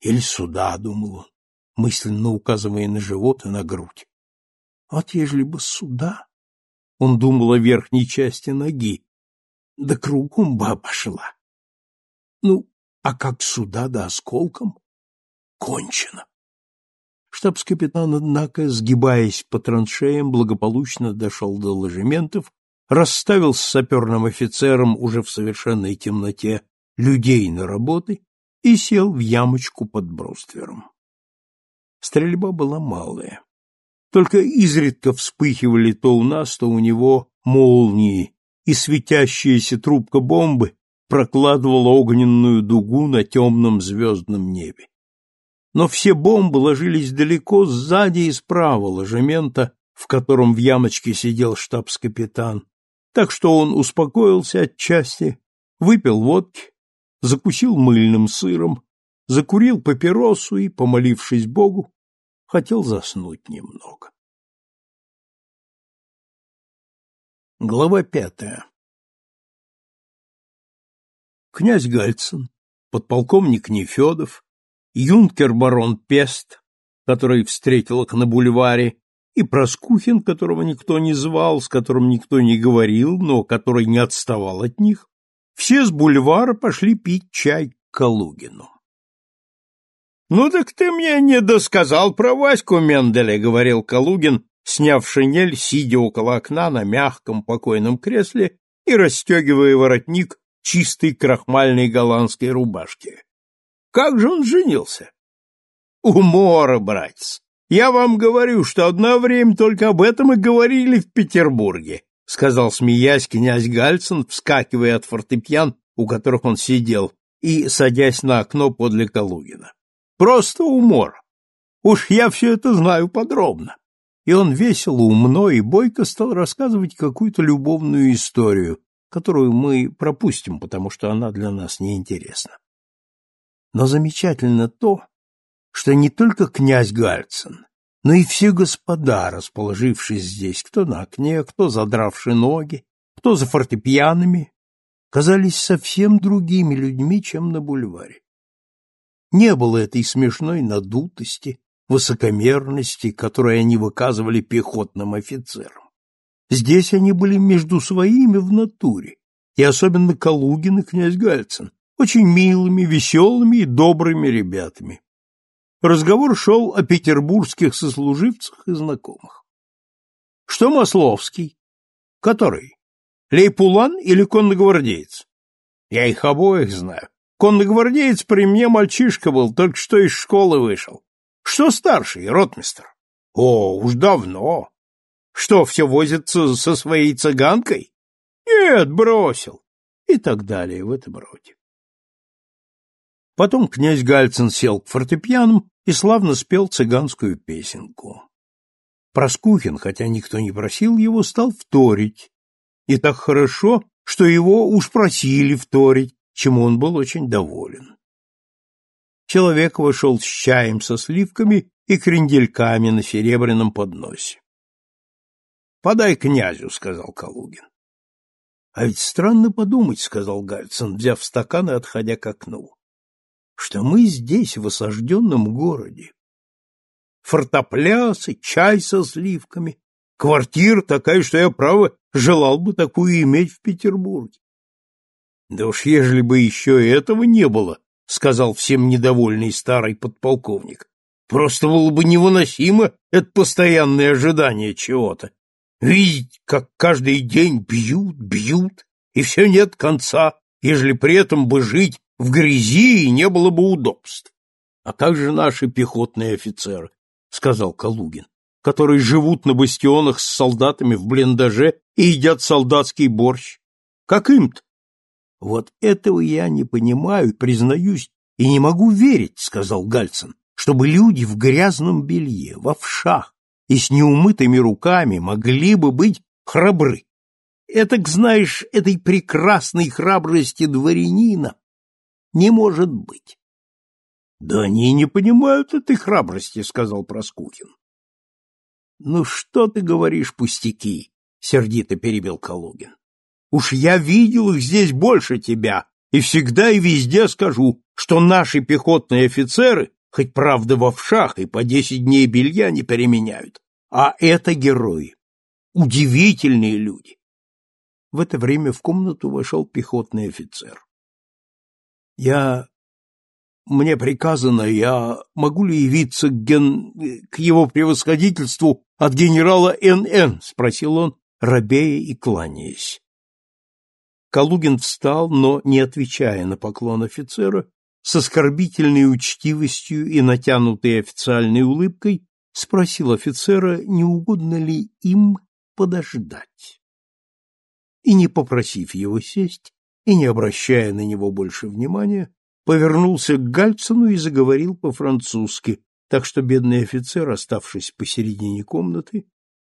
Или сюда, — думал он, мысленно указывая на живот и на грудь. Вот ежели бы сюда, он думал о верхней части ноги, да кругом бы обошла. Ну, а как сюда да осколком? Кончено. Штабс-капитан, однако, сгибаясь по траншеям, благополучно дошел до ложементов, расставил с саперным офицером уже в совершенной темноте людей на работы и сел в ямочку под бруствером. Стрельба была малая. Только изредка вспыхивали то у нас, то у него молнии, и светящаяся трубка бомбы прокладывала огненную дугу на темном звездном небе. Но все бомбы ложились далеко сзади и справа ложемента, в котором в ямочке сидел штабс-капитан, так что он успокоился отчасти, выпил водки, закусил мыльным сыром, закурил папиросу и, помолившись Богу, хотел заснуть немного. Глава пятая Князь Гальцин, подполковник Нефедов, юнкер-барон Пест, который встретил их на бульваре, и Проскухин, которого никто не звал, с которым никто не говорил, но который не отставал от них, все с бульвара пошли пить чай к Калугину. — Ну так ты мне не досказал про Ваську Менделя, — говорил Калугин, сняв шинель, сидя около окна на мягком покойном кресле и расстегивая воротник чистой крахмальной голландской рубашки. Как же он женился? Умора, братец! Я вам говорю, что одно время только об этом и говорили в Петербурге, сказал, смеясь, князь Гальцин, вскакивая от фортепьян, у которых он сидел, и садясь на окно подле Калугина. Просто умор. Уж я все это знаю подробно. и он весело, умно и бойко стал рассказывать какую-то любовную историю, которую мы пропустим, потому что она для нас неинтересна. Но замечательно то, что не только князь Гальцин, но и все господа, расположившись здесь, кто на окне, кто задравши ноги, кто за фортепианами, казались совсем другими людьми, чем на бульваре. Не было этой смешной надутости, высокомерности, которую они выказывали пехотным офицерам. Здесь они были между своими в натуре, и особенно Калугин и князь Гальцин, очень милыми, веселыми и добрыми ребятами. Разговор шел о петербургских сослуживцах и знакомых. — Что Масловский? — Который? Лейпулан или конногвардеец? — Я их обоих знаю. Конногвардеец при мне мальчишка был, только что из школы вышел. Что старший, ротмистр? О, уж давно. Что, все возится со своей цыганкой? Нет, бросил. И так далее в этом роде. Потом князь Гальцин сел к фортепианам и славно спел цыганскую песенку. Проскухин, хотя никто не просил его, стал вторить. И так хорошо, что его уж просили вторить, чему он был очень доволен. Человек вошел с чаем со сливками и крендельками на серебряном подносе. — Подай князю, — сказал Калугин. — А ведь странно подумать, — сказал Гальцин, взяв стакан и отходя к окну, — что мы здесь, в осажденном городе. Фортоплясы, чай со сливками, квартира такая, что я, право, желал бы такую иметь в Петербурге. — Да уж, ежели бы еще этого не было, — сказал всем недовольный старый подполковник, — просто было бы невыносимо это постоянное ожидание чего-то. Видеть, как каждый день бьют, бьют, и все нет конца, ежели при этом бы жить в грязи и не было бы удобств. А как же наши пехотные офицеры, — сказал Калугин, — которые живут на бастионах с солдатами в блиндаже и едят солдатский борщ? Как им-то? — Вот этого я не понимаю, признаюсь, и не могу верить, — сказал Гальцин, — чтобы люди в грязном белье, в овшах, и с неумытыми руками могли бы быть храбры. Этак, знаешь, этой прекрасной храбрости дворянина не может быть. — Да они не понимают этой храбрости, — сказал Проскухин. — Ну что ты говоришь, пустяки? — сердито перебил Калугин. — Уж я видел их здесь больше тебя, и всегда и везде скажу, что наши пехотные офицеры хоть правда в овшах и по десять дней белья не переменяют. А это герои. Удивительные люди. В это время в комнату вошел пехотный офицер. Я... Мне приказано, я могу ли явиться к, ген... к его превосходительству от генерала Н.Н., спросил он, робея и кланяясь. Калугин встал, но, не отвечая на поклон офицера, с оскорбительной учтивостью и натянутой официальной улыбкой спросил офицера, не угодно ли им подождать. И, не попросив его сесть, и не обращая на него больше внимания, повернулся к Гальцину и заговорил по-французски, так что бедный офицер, оставшись посередине комнаты,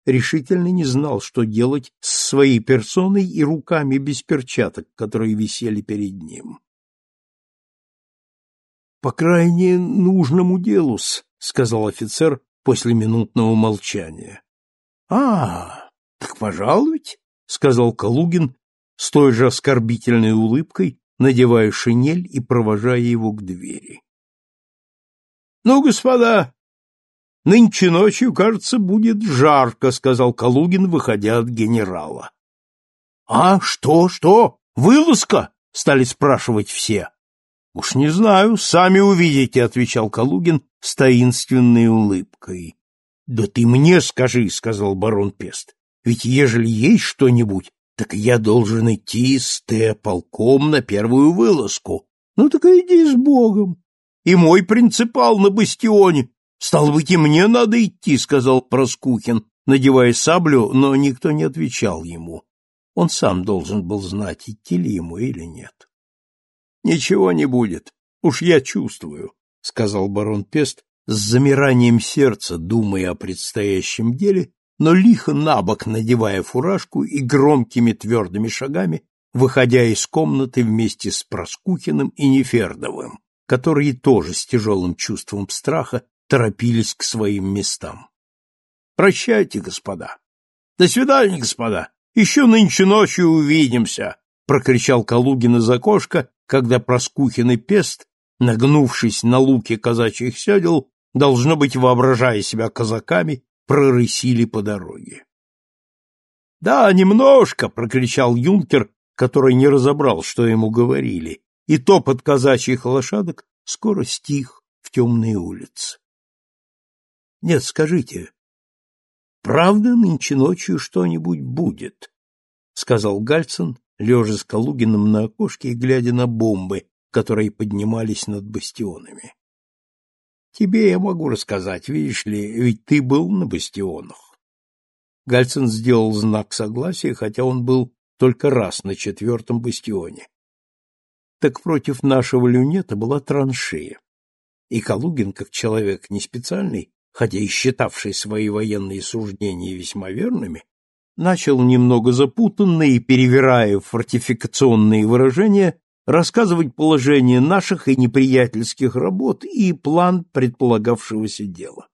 решительно не знал, что делать с своей персоной и руками без перчаток, которые висели перед ним по крайне нужному делу сказал офицер после минутного молчания. А, так пожалуйте, сказал Калугин с той же оскорбительной улыбкой, надевая шинель и провожая его к двери. Ну, господа, нынче ночью, кажется, будет жарко, сказал Калугин, выходя от генерала. А что, что? Вылазка? стали спрашивать все. — Уж не знаю, сами увидите, — отвечал Калугин с таинственной улыбкой. — Да ты мне скажи, — сказал барон Пест, — ведь ежели есть что-нибудь, так я должен идти с Т полком на первую вылазку. Ну так иди с Богом. И мой принципал на бастионе. Стало быть, и мне надо идти, — сказал Проскухин, надевая саблю, но никто не отвечал ему. Он сам должен был знать, идти ли ему или нет. Ничего не будет, уж я чувствую, сказал барон Пест, с замиранием сердца думая о предстоящем деле, но лихо набок надевая фуражку и громкими твердыми шагами выходя из комнаты вместе с Проскухиным и Нефердовым, которые тоже с тяжелым чувством страха торопились к своим местам. «Прощайте, господа!» «До свидания, господа! Еще нынче ночью увидимся!» — прокричал Калугин из окошка, когда Проскухин и Пест, нагнувшись на луке казачьих седел, должно быть, воображая себя казаками, прорысили по дороге. «Да, немножко!» — прокричал юнкер, который не разобрал, что ему говорили, и топот казачьих лошадок скоро стих в темные улицы. — Нет, скажите, правда нынче ночью что-нибудь будет? — сказал Гальцин, лежа с Калугиным на окошке и глядя на бомбы, которые поднимались над бастионами. — Тебе я могу рассказать, видишь ли, ведь ты был на бастионах. Гальцин сделал знак согласия, хотя он был только раз на четвертом бастионе. Так против нашего люнета была траншея. И Калугин, как человек не специальный, хотя и считавший свои военные суждения весьма верными, начал немного запутанно и перевирая фортификационные выражения, рассказывать положение наших и неприятельских работ и план предполагавшегося дела.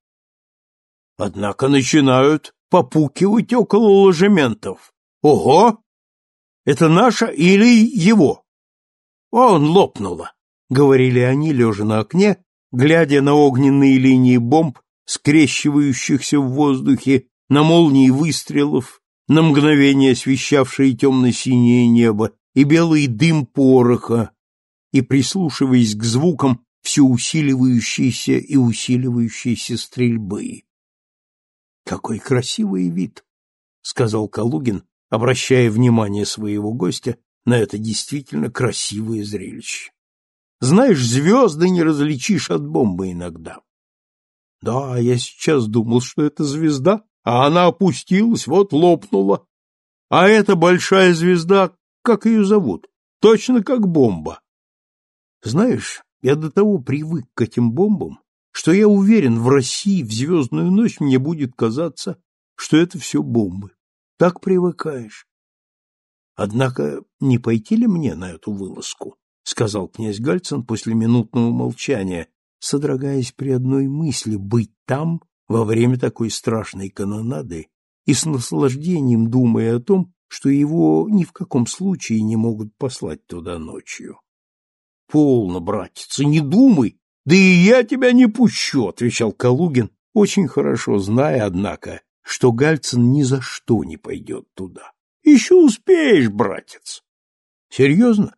Однако начинают попукивать около ложементов. Ого! Это наше или его? Он лопнуло, говорили они, лежа на окне, глядя на огненные линии бомб, скрещивающихся в воздухе, на молнии выстрелов, на мгновение освещавшие темно-синее небо и белый дым пороха, и прислушиваясь к звукам все усиливающейся и усиливающейся стрельбы. «Какой красивый вид!» — сказал Калугин, обращая внимание своего гостя на это действительно красивое зрелище. Знаешь, звезды не различишь от бомбы иногда. Да, я сейчас думал, что это звезда, а она опустилась, вот лопнула. А эта большая звезда, как ее зовут? Точно как бомба. Знаешь, я до того привык к этим бомбам, что я уверен, в России в звездную ночь мне будет казаться, что это все бомбы. Так привыкаешь. Однако не пойти ли мне на эту вылазку? сказал князь Гальцин после минутного молчания, содрогаясь при одной мысли быть там во время такой страшной канонады и с наслаждением думая о том, что его ни в каком случае не могут послать туда ночью. — Полно, братец, не думай, да и я тебя не пущу, — отвечал Калугин, очень хорошо зная, однако, что Гальцин ни за что не пойдет туда. Еще успеешь, братец. Серьезно?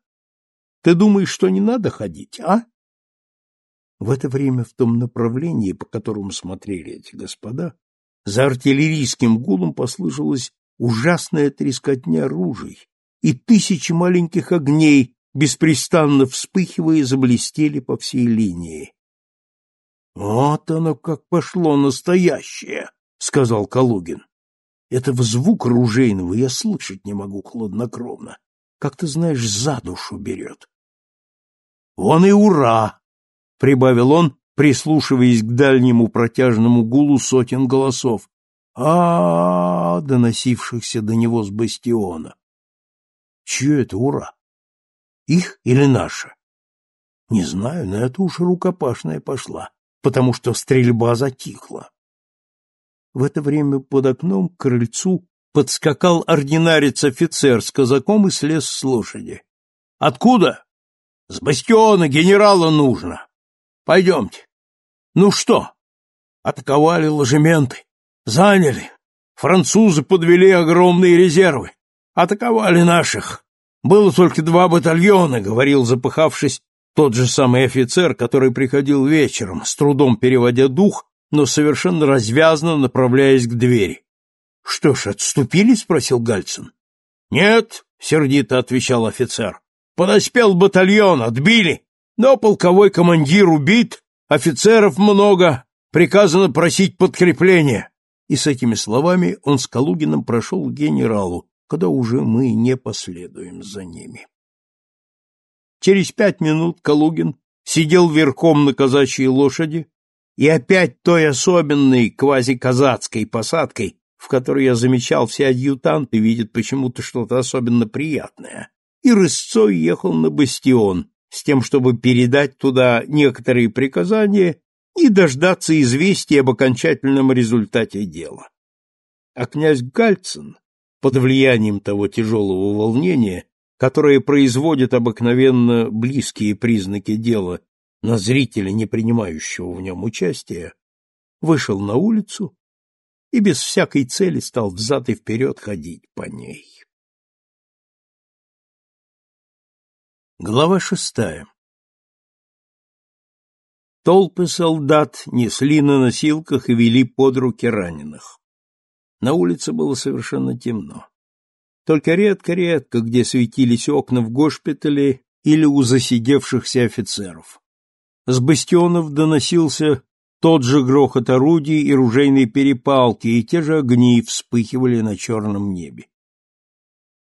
Ты думаешь, что не надо ходить, а? В это время в том направлении, по которому смотрели эти господа, за артиллерийским гулом послышалась ужасная трескотня ружей, и тысячи маленьких огней, беспрестанно вспыхивая, заблестели по всей линии. Вот оно как пошло настоящее, сказал Калугин. Этого звука ружейного я слышать не могу хладнокровно. Как ты знаешь, за душу берет. Вон и ура! прибавил он, прислушиваясь к дальнему протяжному гулу сотен голосов. А, доносившихся до него с бастиона. Чье это ура? Их или наше? Не знаю, но это уж рукопашная пошла, потому что стрельба затихла. В это время под окном к крыльцу подскакал ординарец-офицер с казаком и слез с лошади. — Откуда? — С бастиона генерала нужно. — Пойдемте. — Ну что? Атаковали ложементы. Заняли. Французы подвели огромные резервы. Атаковали наших. Было только два батальона, — говорил, запыхавшись, тот же самый офицер, который приходил вечером, с трудом переводя дух но совершенно развязно направляясь к двери. — Что ж, отступили? — спросил Гальцин. — Нет, — сердито отвечал офицер. — Подоспел батальон, отбили, но полковой командир убит, офицеров много, приказано просить подкрепления. И с этими словами он с Калугиным прошел к генералу, когда уже мы не последуем за ними. Через пять минут Калугин сидел верхом на казачьей лошади, и опять той особенной квазиказацкой посадкой, в которой я замечал все адъютанты видят почему-то что-то особенно приятное, и рысцой ехал на бастион с тем, чтобы передать туда некоторые приказания и дождаться известия об окончательном результате дела. А князь Гальцин, под влиянием того тяжелого волнения, которое производит обыкновенно близкие признаки дела на зрителя, не принимающего в нем участия, вышел на улицу и без всякой цели стал взад и вперед ходить по ней. Глава шестая Толпы солдат несли на носилках и вели под руки раненых. На улице было совершенно темно. Только редко-редко, где светились окна в госпитале или у засидевшихся офицеров. С бастионов доносился тот же грохот орудий и ружейной перепалки, и те же огни вспыхивали на черном небе.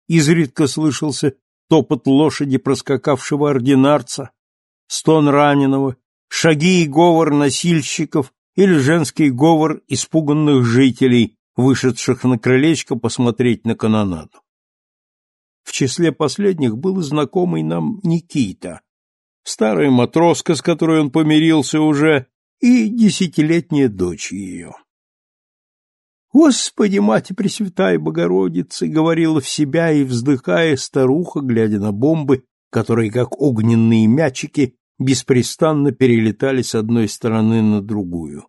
Изредка слышался топот лошади проскакавшего ординарца, стон раненого, шаги и говор носильщиков или женский говор испуганных жителей, вышедших на крылечко посмотреть на канонаду. В числе последних был знакомый нам Никита, старая матроска, с которой он помирился уже, и десятилетняя дочь ее. Господи, Мать Пресвятая Богородица, говорила в себя и вздыхая старуха, глядя на бомбы, которые, как огненные мячики, беспрестанно перелетали с одной стороны на другую.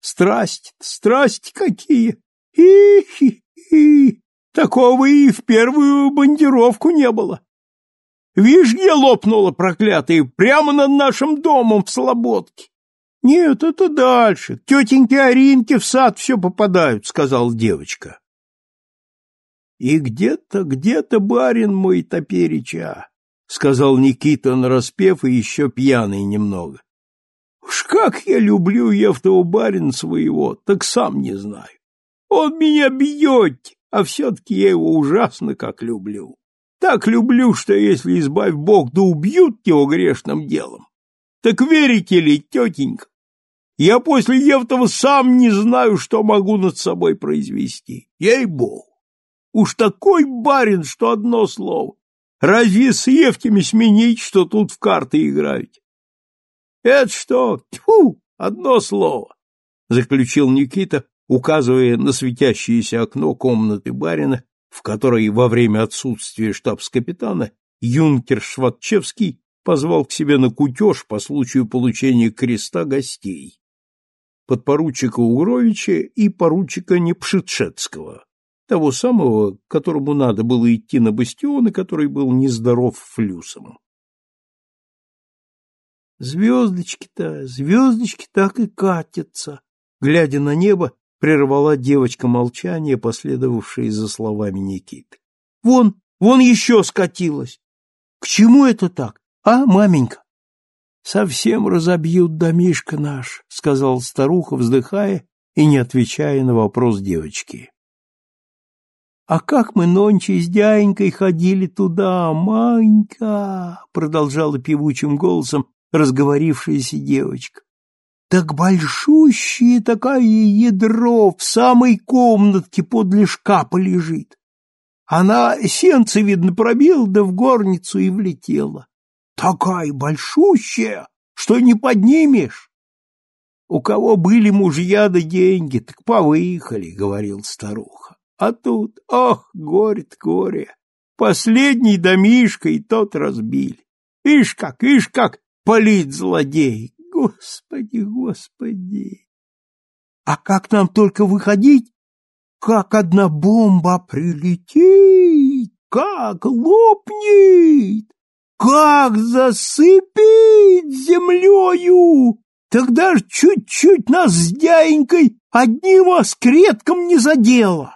Страсть, страсть какие! И-хи-хи! Такого и в первую бандировку не было. Вишь, где лопнула проклятая, прямо над нашим домом в Слободке. Нет, это дальше. Тетеньки Аринки в сад все попадают, сказал девочка. И где-то, где-то барин мой топереча, сказал Никита нараспев и еще пьяный немного. Уж как я люблю Евтого барина своего, так сам не знаю. Он меня бьет, а все-таки я его ужасно как люблю. Так люблю, что если, избавь Бог, да убьют его грешным делом. Так верите ли, тетенька, я после Евтова сам не знаю, что могу над собой произвести. Ей-богу! Уж такой барин, что одно слово. Разве с Евтями сменить, что тут в карты играете? Это что? Тьфу! Одно слово! Заключил Никита, указывая на светящееся окно комнаты барина, в которой во время отсутствия штабс-капитана юнкер Шватчевский позвал к себе на кутеж по случаю получения креста гостей подпоручика Угровича и поручика Непшитшецкого, того самого, которому надо было идти на бастион и который был нездоров флюсом. Звездочки-то, звездочки так и катятся, глядя на небо, прервала девочка молчание, последовавшее за словами Никиты. Вон, вон еще скатилась. К чему это так, а, маменька? Совсем разобьют домишко наш, сказал старуха, вздыхая и не отвечая на вопрос девочки. А как мы нонче с дяденькой ходили туда, манька, продолжала певучим голосом разговорившаяся девочка. Так большущее такое ядро в самой комнатке подле шкафа лежит. Она сенце, видно, пробила, да в горницу и влетела такая большущая, что не поднимешь. У кого были мужья да деньги, так повыехали, — говорил старуха. А тут, ох, горе-то горе, последний домишко и тот разбили. Ишь как, ишь как, палит злодей. Господи, господи! А как нам только выходить? Как одна бомба прилетит, как лопнет! Как засыпет землею! Тогда ж чуть-чуть нас с дяденькой одним оскретком не задело. —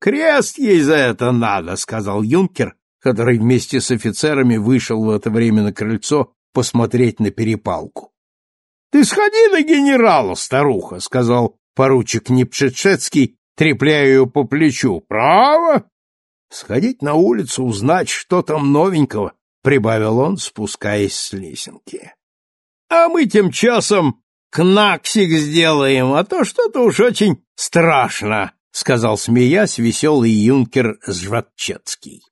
Крест ей за это надо, — сказал юнкер, который вместе с офицерами вышел в это время на крыльцо посмотреть на перепалку. — Ты сходи на генерала, старуха, — сказал поручик Непшетшецкий, трепляя ее по плечу. — Право? Сходить на улицу, узнать, что там новенького, — прибавил он, спускаясь с лесенки. — А мы тем часом кнаксик сделаем, а то что-то уж очень страшно, — сказал, смеясь, веселый юнкер Жватчецкий.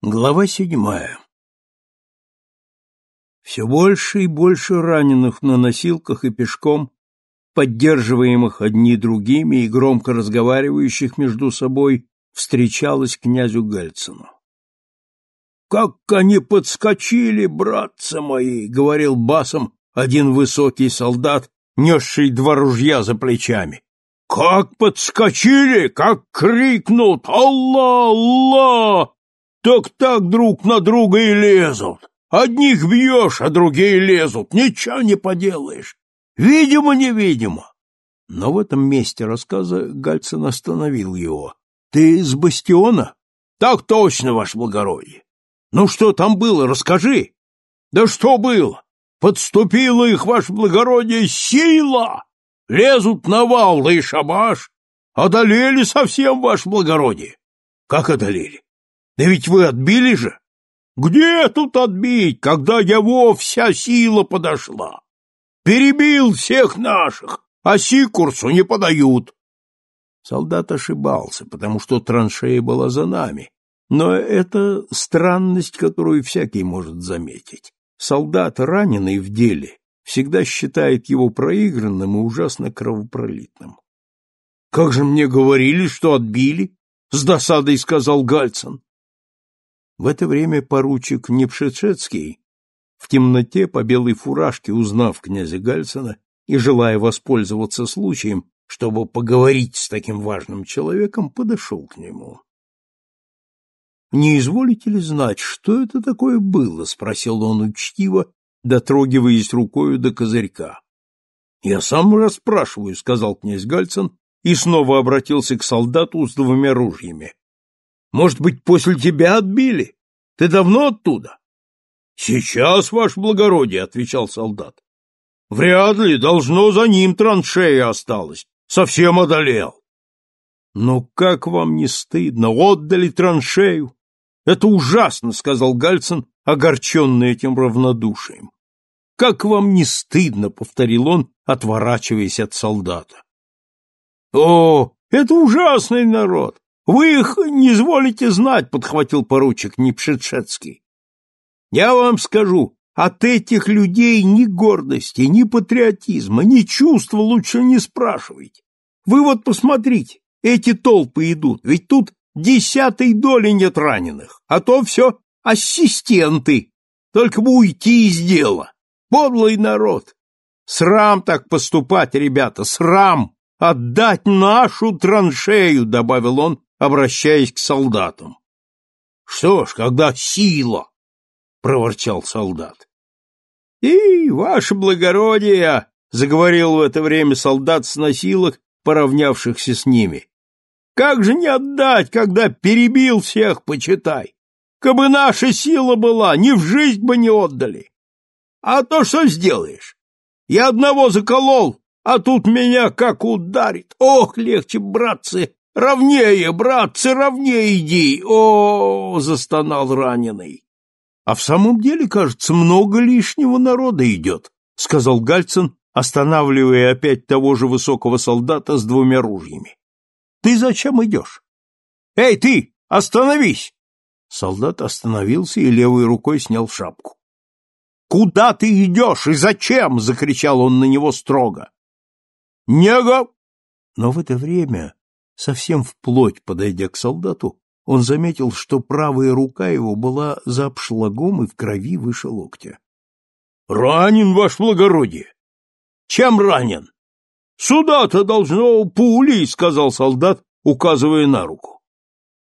Глава седьмая Все больше и больше раненых на носилках и пешком, поддерживаемых одни другими и громко разговаривающих между собой, встречалось князю Гальцину. «Как они подскочили, братцы мои!» — говорил басом один высокий солдат, несший два ружья за плечами. «Как подскочили, как крикнут! Алла, Алла! Так так друг на друга и лезут! Одних бьешь, а другие лезут, ничего не поделаешь! Видимо-невидимо!» Но в этом месте рассказа Гальцин остановил его. «Ты из бастиона?» «Так точно, ваше благородие!» «Ну что там было, расскажи!» «Да что было? Подступила их, ваше благородие, сила! Лезут на вал, да и шабаш! Одолели совсем, ваше благородие! Как одолели? Да ведь вы отбили же! Где тут отбить, когда его вся сила подошла? Перебил всех наших, а Сикурсу не подают. Солдат ошибался, потому что траншея была за нами, но это странность, которую всякий может заметить. Солдат, раненый в деле, всегда считает его проигранным и ужасно кровопролитным. — Как же мне говорили, что отбили? — с досадой сказал Гальцин. В это время поручик Непшечецкий, в темноте по белой фуражке узнав князя Гальцина и желая воспользоваться случаем, чтобы поговорить с таким важным человеком, подошел к нему. Не изволите ли знать, что это такое было? спросил он учтиво, дотрогиваясь рукою до козырька. Я сам расспрашиваю, сказал князь Гальцин и снова обратился к солдату с двумя ружьями. Может быть, после тебя отбили? Ты давно оттуда? Сейчас, ваше благородие, отвечал солдат. Вряд ли, должно за ним траншея осталась. Совсем одолел. Ну как вам не стыдно? Отдали траншею. Это ужасно, сказал Гальцин, огорченный этим равнодушием. Как вам не стыдно, повторил он, отворачиваясь от солдата. О, это ужасный народ. Вы их не изволите знать, подхватил поручик Непшетшецкий. Я вам скажу, от этих людей ни гордости, ни патриотизма, ни чувства лучше не спрашивайте. Вы вот посмотрите, эти толпы идут, ведь тут десятой доли нет раненых, а то все ассистенты, только бы уйти из дела. Подлый народ! Срам так поступать, ребята, срам! Отдать нашу траншею, добавил он, обращаясь к солдатам. Что ж, когда сила, проворчал солдат. И, ваше благородие, заговорил в это время солдат с носилок, поравнявшихся с ними. Как же не отдать, когда перебил всех, почитай? Кабы наша сила была, ни в жизнь бы не отдали. А то что сделаешь? Я одного заколол, а тут меня как ударит. Ох, легче, братцы, равнее, братцы, равнее иди. О, застонал раненый. А в самом деле, кажется, много лишнего народа идет, сказал Гальцин, останавливая опять того же высокого солдата с двумя ружьями. Ты зачем идешь? Эй, ты, остановись! Солдат остановился и левой рукой снял шапку. Куда ты идешь и зачем? закричал он на него строго. Нега! Но в это время, совсем вплоть подойдя к солдату, он заметил, что правая рука его была за обшлагом и в крови выше локтя. — Ранен, ваше благородие! — Чем ранен? Сюда-то должно пули, сказал солдат, указывая на руку.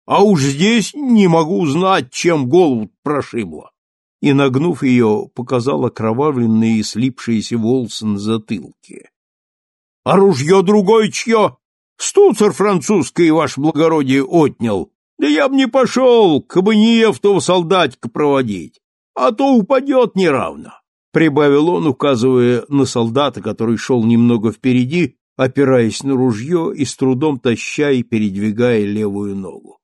А уж здесь не могу знать, чем голову прошибло. И, нагнув ее, показал окровавленные и слипшиеся волосы на затылке. — А ружье другое чье? Стуцер французский, ваше благородие, отнял. Да я б не пошел, кабы не Евтова солдатика проводить, а то упадет неравно прибавил он, указывая на солдата, который шел немного впереди, опираясь на ружье и с трудом таща и передвигая левую ногу.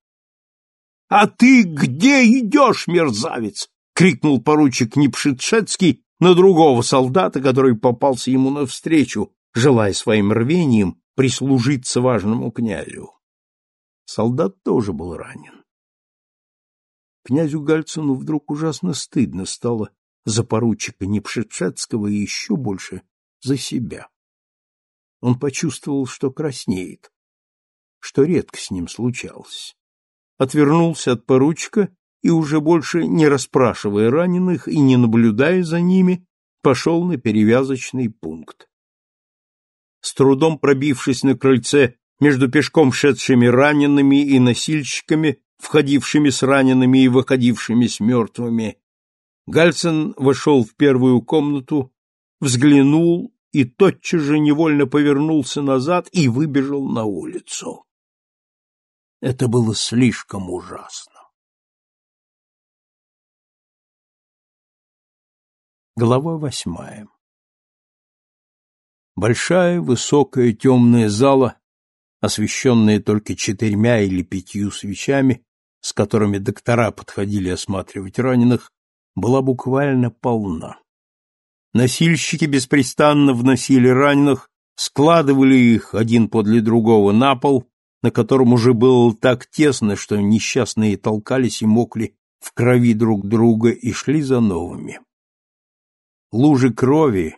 — А ты где идешь, мерзавец? — крикнул поручик Непшитшецкий, на другого солдата, который попался ему навстречу, желая своим рвением прислужиться важному князю. Солдат тоже был ранен. Князю Гальцину вдруг ужасно стыдно стало за поручика Непшетшецкого и еще больше за себя. Он почувствовал, что краснеет, что редко с ним случалось. Отвернулся от поручика и, уже больше не расспрашивая раненых и не наблюдая за ними, пошел на перевязочный пункт. С трудом пробившись на крыльце между пешком шедшими ранеными и носильщиками, входившими с ранеными и выходившими с мертвыми, Гальцин вошел в первую комнату, взглянул и тотчас же невольно повернулся назад и выбежал на улицу. Это было слишком ужасно. Глава восьмая Большая, высокая, темная зала, освещенная только четырьмя или пятью свечами, с которыми доктора подходили осматривать раненых, была буквально полна. Носильщики беспрестанно вносили раненых, складывали их один подле другого на пол, на котором уже было так тесно, что несчастные толкались и мокли в крови друг друга и шли за новыми. Лужи крови,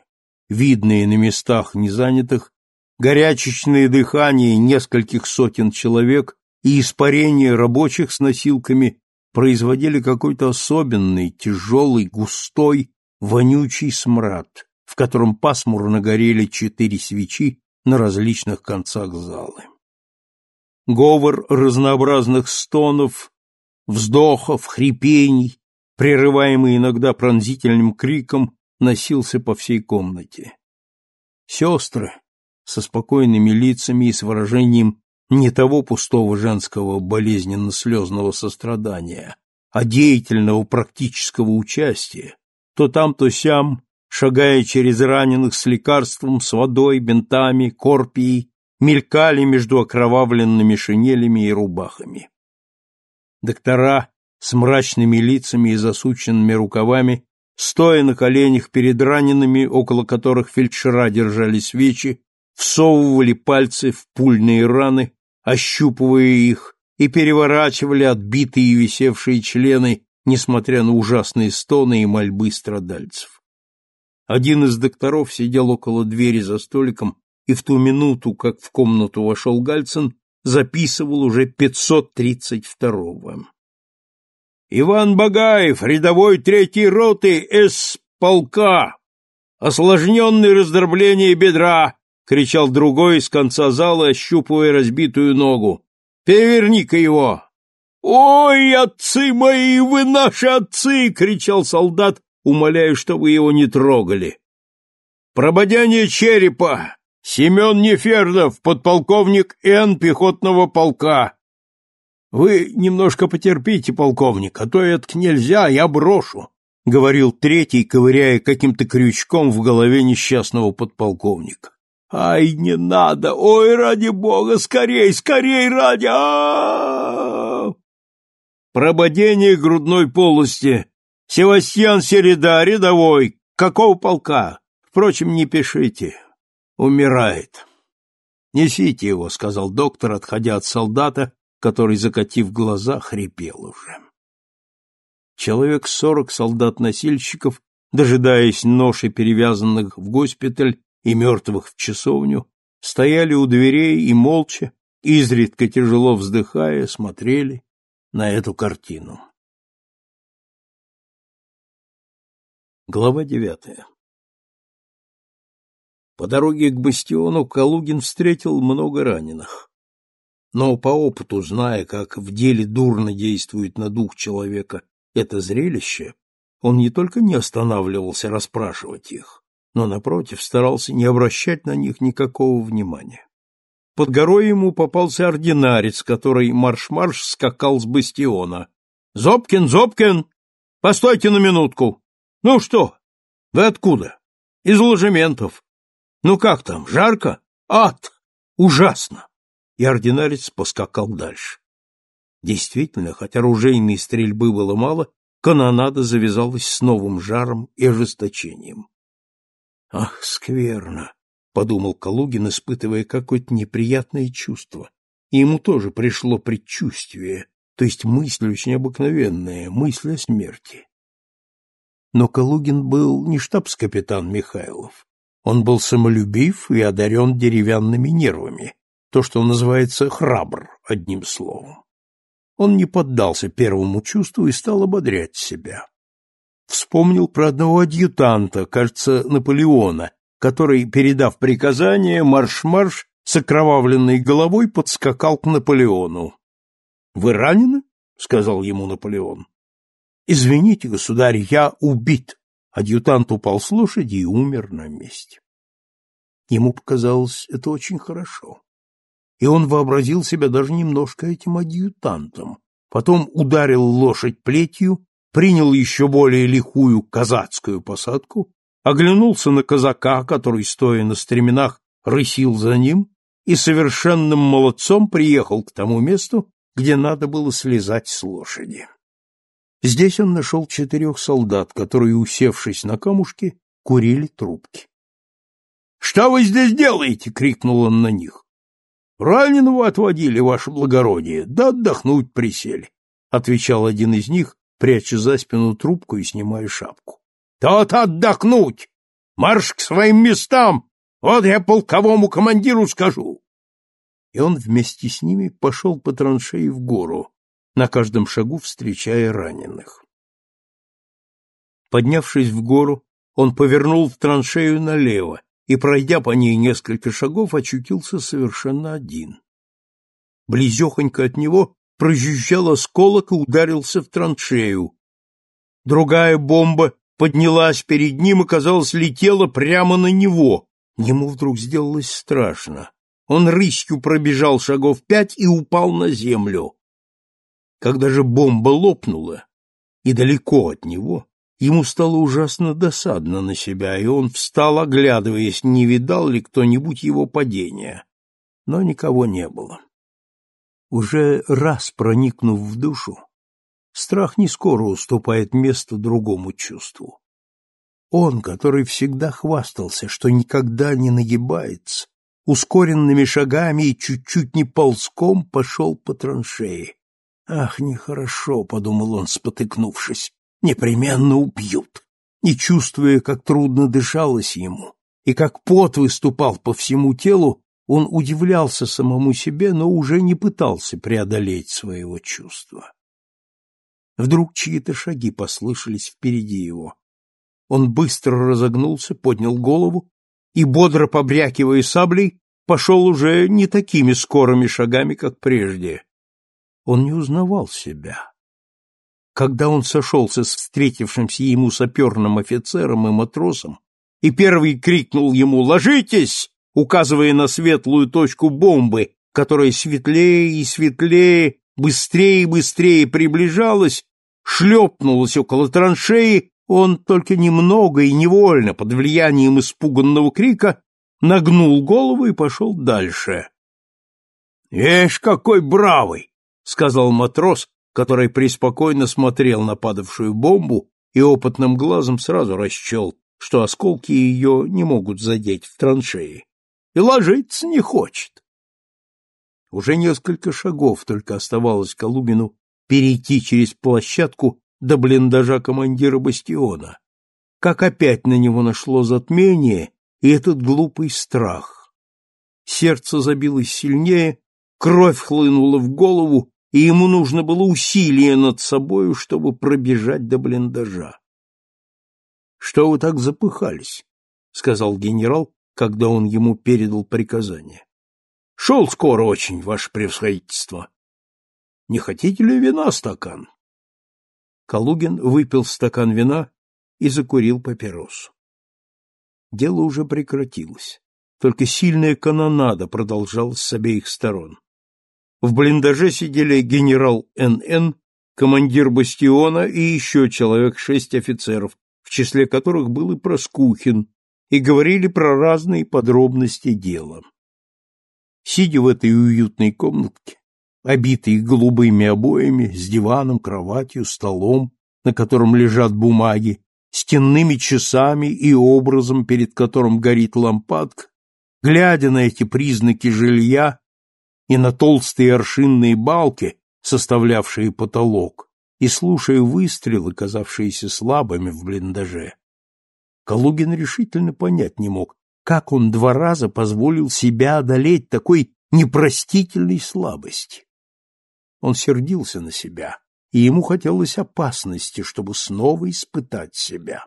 видные на местах незанятых, горячечное дыхание нескольких сотен человек и испарение рабочих с носилками производили какой-то особенный, тяжелый, густой, вонючий смрад, в котором пасмурно горели четыре свечи на различных концах залы. Говор разнообразных стонов, вздохов, хрипений, прерываемый иногда пронзительным криком, носился по всей комнате. Сестры со спокойными лицами и с выражением не того пустого женского болезненно-слезного сострадания, а деятельного практического участия, то там, то сям, шагая через раненых с лекарством, с водой, бинтами, корпией, мелькали между окровавленными шинелями и рубахами. Доктора с мрачными лицами и засученными рукавами стоя на коленях перед ранеными, около которых фельдшера держали свечи, всовывали пальцы в пульные раны, ощупывая их, и переворачивали отбитые и висевшие члены, несмотря на ужасные стоны и мольбы страдальцев. Один из докторов сидел около двери за столиком и в ту минуту, как в комнату вошел Гальцин, записывал уже 532-го. Иван Багаев, рядовой третьей роты С. полка. Осложненное раздробление бедра, кричал другой из конца зала, ощупывая разбитую ногу. Переверни-ка его. Ой, отцы мои, вы наши отцы, кричал солдат, умоляя, чтобы его не трогали. Прободяние черепа. Семен Нефердов, подполковник Н пехотного полка. — Вы немножко потерпите, полковник, а то это нельзя, я брошу, — говорил третий, ковыряя каким-то крючком в голове несчастного подполковника. — Ай, не надо! Ой, ради бога, скорей, скорей, ради! а Прободение грудной полости. Севастьян Середа, рядовой. Какого полка? Впрочем, не пишите. Умирает. — Несите его, — сказал доктор, отходя от солдата который, закатив глаза, хрипел уже. Человек сорок солдат-носильщиков, дожидаясь ноши, перевязанных в госпиталь и мертвых в часовню, стояли у дверей и молча, изредка тяжело вздыхая, смотрели на эту картину. Глава девятая По дороге к бастиону Калугин встретил много раненых но по опыту, зная, как в деле дурно действует на дух человека это зрелище, он не только не останавливался расспрашивать их, но, напротив, старался не обращать на них никакого внимания. Под горой ему попался ординарец, который марш-марш скакал с бастиона. — Зобкин, Зобкин! Постойте на минутку! Ну что? Вы откуда? Из ложементов. Ну как там, жарко? Ад! Ужасно! и ординарец поскакал дальше. Действительно, хотя оружейной стрельбы было мало, канонада завязалась с новым жаром и ожесточением. «Ах, скверно!» — подумал Калугин, испытывая какое-то неприятное чувство. И ему тоже пришло предчувствие, то есть мысль очень обыкновенная, мысль о смерти. Но Калугин был не штабс-капитан Михайлов. Он был самолюбив и одарен деревянными нервами, то, что называется храбр, одним словом. Он не поддался первому чувству и стал ободрять себя. Вспомнил про одного адъютанта, кажется, Наполеона, который, передав приказание, марш-марш с окровавленной головой подскакал к Наполеону. — Вы ранены? — сказал ему Наполеон. — Извините, государь, я убит. Адъютант упал с лошади и умер на месте. Ему показалось это очень хорошо и он вообразил себя даже немножко этим адъютантом. Потом ударил лошадь плетью, принял еще более лихую казацкую посадку, оглянулся на казака, который, стоя на стременах, рысил за ним, и совершенным молодцом приехал к тому месту, где надо было слезать с лошади. Здесь он нашел четырех солдат, которые, усевшись на камушке, курили трубки. — Что вы здесь делаете? — крикнул он на них. Раненого отводили, ваше благородие, да отдохнуть присели, — отвечал один из них, пряча за спину трубку и снимая шапку. — Тот отдохнуть! Марш к своим местам! Вот я полковому командиру скажу! И он вместе с ними пошел по траншеи в гору, на каждом шагу встречая раненых. Поднявшись в гору, он повернул в траншею налево, и, пройдя по ней несколько шагов, очутился совершенно один. Близехонько от него прожужжал осколок и ударился в траншею. Другая бомба поднялась перед ним и, казалось, летела прямо на него. Ему вдруг сделалось страшно. Он рысью пробежал шагов пять и упал на землю. Когда же бомба лопнула, и далеко от него, Ему стало ужасно досадно на себя, и он встал, оглядываясь, не видал ли кто-нибудь его падения. Но никого не было. Уже раз проникнув в душу, страх не скоро уступает место другому чувству. Он, который всегда хвастался, что никогда не нагибается, ускоренными шагами и чуть-чуть не ползком пошел по траншеи. «Ах, нехорошо», — подумал он, спотыкнувшись непременно убьют. Не чувствуя, как трудно дышалось ему, и как пот выступал по всему телу, он удивлялся самому себе, но уже не пытался преодолеть своего чувства. Вдруг чьи-то шаги послышались впереди его. Он быстро разогнулся, поднял голову и, бодро побрякивая саблей, пошел уже не такими скорыми шагами, как прежде. Он не узнавал себя. Когда он сошелся с встретившимся ему саперным офицером и матросом, и первый крикнул ему «Ложитесь!», указывая на светлую точку бомбы, которая светлее и светлее, быстрее и быстрее приближалась, шлепнулась около траншеи, он только немного и невольно, под влиянием испуганного крика, нагнул голову и пошел дальше. — Ишь, какой бравый! — сказал матрос, который преспокойно смотрел на падавшую бомбу и опытным глазом сразу расчел, что осколки ее не могут задеть в траншеи, и ложиться не хочет. Уже несколько шагов только оставалось Калугину перейти через площадку до блиндажа командира бастиона, как опять на него нашло затмение и этот глупый страх. Сердце забилось сильнее, кровь хлынула в голову, и ему нужно было усилие над собою, чтобы пробежать до блиндажа. — Что вы так запыхались? — сказал генерал, когда он ему передал приказание. — Шел скоро очень, ваше превосходительство. — Не хотите ли вина стакан? Калугин выпил стакан вина и закурил папиросу. Дело уже прекратилось, только сильная канонада продолжалась с обеих сторон. В блиндаже сидели генерал Н.Н., командир бастиона и еще человек шесть офицеров, в числе которых был и Проскухин, и говорили про разные подробности дела. Сидя в этой уютной комнатке, обитой голубыми обоями, с диваном, кроватью, столом, на котором лежат бумаги, стенными часами и образом, перед которым горит лампадка, глядя на эти признаки жилья и на толстые аршинные балки, составлявшие потолок, и слушая выстрелы, казавшиеся слабыми в блиндаже, Калугин решительно понять не мог, как он два раза позволил себя одолеть такой непростительной слабости. Он сердился на себя, и ему хотелось опасности, чтобы снова испытать себя.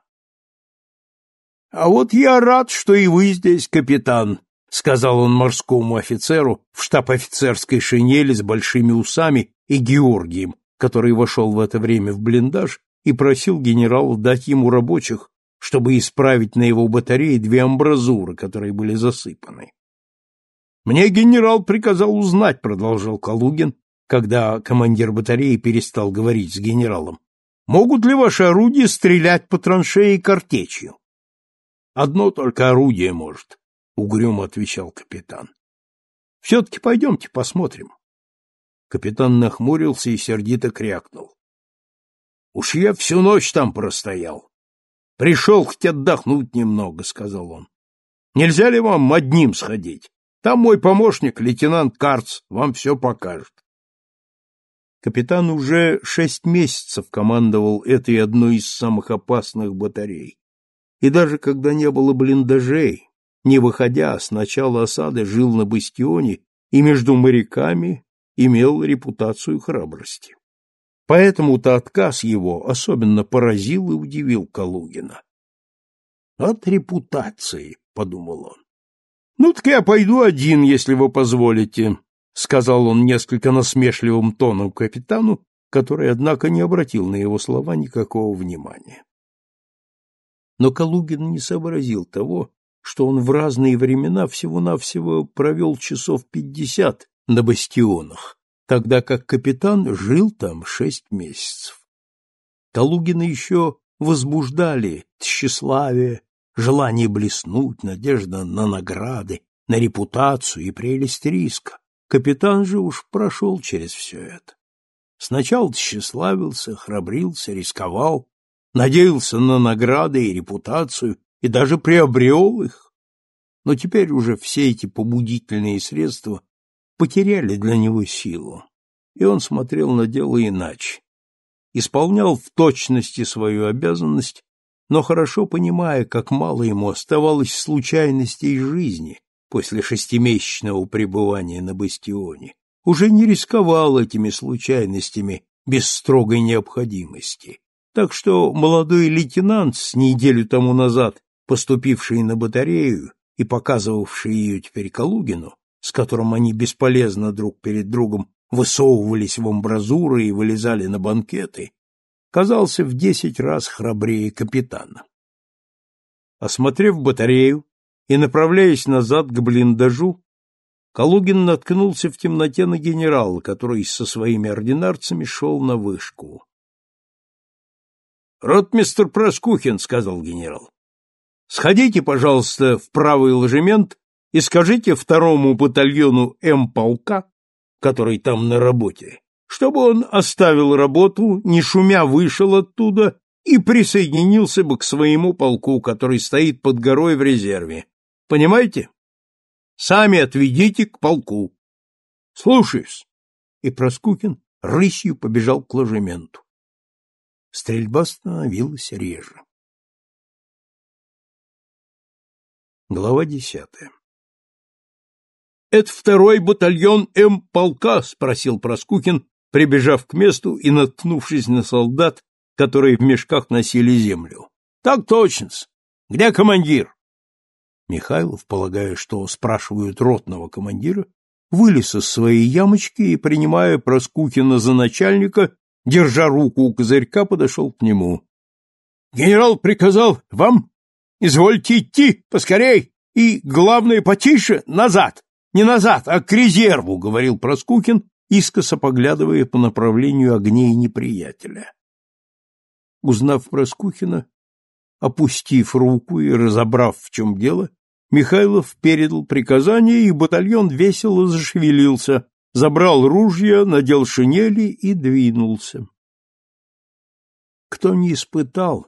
— А вот я рад, что и вы здесь, капитан, — сказал он морскому офицеру в штаб-офицерской шинели с большими усами и Георгием, который вошел в это время в блиндаж и просил генерала дать ему рабочих, чтобы исправить на его батарее две амбразуры, которые были засыпаны. «Мне генерал приказал узнать», — продолжал Калугин, когда командир батареи перестал говорить с генералом, могут ли ваши орудия стрелять по траншеи картечью? Одно только орудие может, угрюмо отвечал капитан. Все-таки пойдемте посмотрим. Капитан нахмурился и сердито крякнул. Уж я всю ночь там простоял. Пришел хоть отдохнуть немного, сказал он. Нельзя ли вам одним сходить? Там мой помощник, лейтенант Карц, вам все покажет. Капитан уже шесть месяцев командовал этой одной из самых опасных батарей. И даже когда не было блиндажей, не выходя с начала осады, жил на бастионе и между моряками имел репутацию храбрости. Поэтому-то отказ его особенно поразил и удивил Калугина. «От репутации», — подумал он. «Ну так я пойду один, если вы позволите», — сказал он несколько насмешливым тоном капитану, который, однако, не обратил на его слова никакого внимания. Но Калугин не сообразил того, что он в разные времена всего-навсего провел часов пятьдесят на бастионах, тогда как капитан жил там шесть месяцев. Калугина еще возбуждали тщеславие, желание блеснуть, надежда на награды, на репутацию и прелесть риска. Капитан же уж прошел через все это. Сначала тщеславился, храбрился, рисковал, надеялся на награды и репутацию, и даже приобрел их. Но теперь уже все эти побудительные средства потеряли для него силу, и он смотрел на дело иначе. Исполнял в точности свою обязанность, но хорошо понимая, как мало ему оставалось случайностей жизни, после шестимесячного пребывания на бастионе, уже не рисковал этими случайностями без строгой необходимости. Так что молодой лейтенант, с неделю тому назад поступивший на батарею и показывавший ее теперь Калугину, с которым они бесполезно друг перед другом высовывались в амбразуры и вылезали на банкеты, казался в десять раз храбрее капитана. Осмотрев батарею, и, направляясь назад к блиндажу, Калугин наткнулся в темноте на генерала, который со своими ординарцами шел на вышку. «Ротмистр Проскухин», — сказал генерал, — «сходите, пожалуйста, в правый ложемент и скажите второму батальону М-полка, который там на работе, чтобы он оставил работу, не шумя вышел оттуда и присоединился бы к своему полку, который стоит под горой в резерве, Понимаете? Сами отведите к полку. Слушаюсь. И Проскукин рысью побежал к ложементу. Стрельба становилась реже. Глава десятая. «Это второй батальон М-полка?» — спросил Проскукин, прибежав к месту и наткнувшись на солдат, которые в мешках носили землю. «Так точно. Где командир?» Михайлов, полагая, что спрашивают ротного командира, вылез из своей ямочки и, принимая Проскукина за начальника, держа руку у козырька, подошел к нему. — Генерал приказал вам, извольте идти поскорей и, главное, потише, назад, не назад, а к резерву, — говорил Проскукин, искоса поглядывая по направлению огней неприятеля. Узнав Проскухина, опустив руку и разобрав, в чем дело, Михайлов передал приказание, и батальон весело зашевелился, забрал ружья, надел шинели и двинулся. Кто не испытал,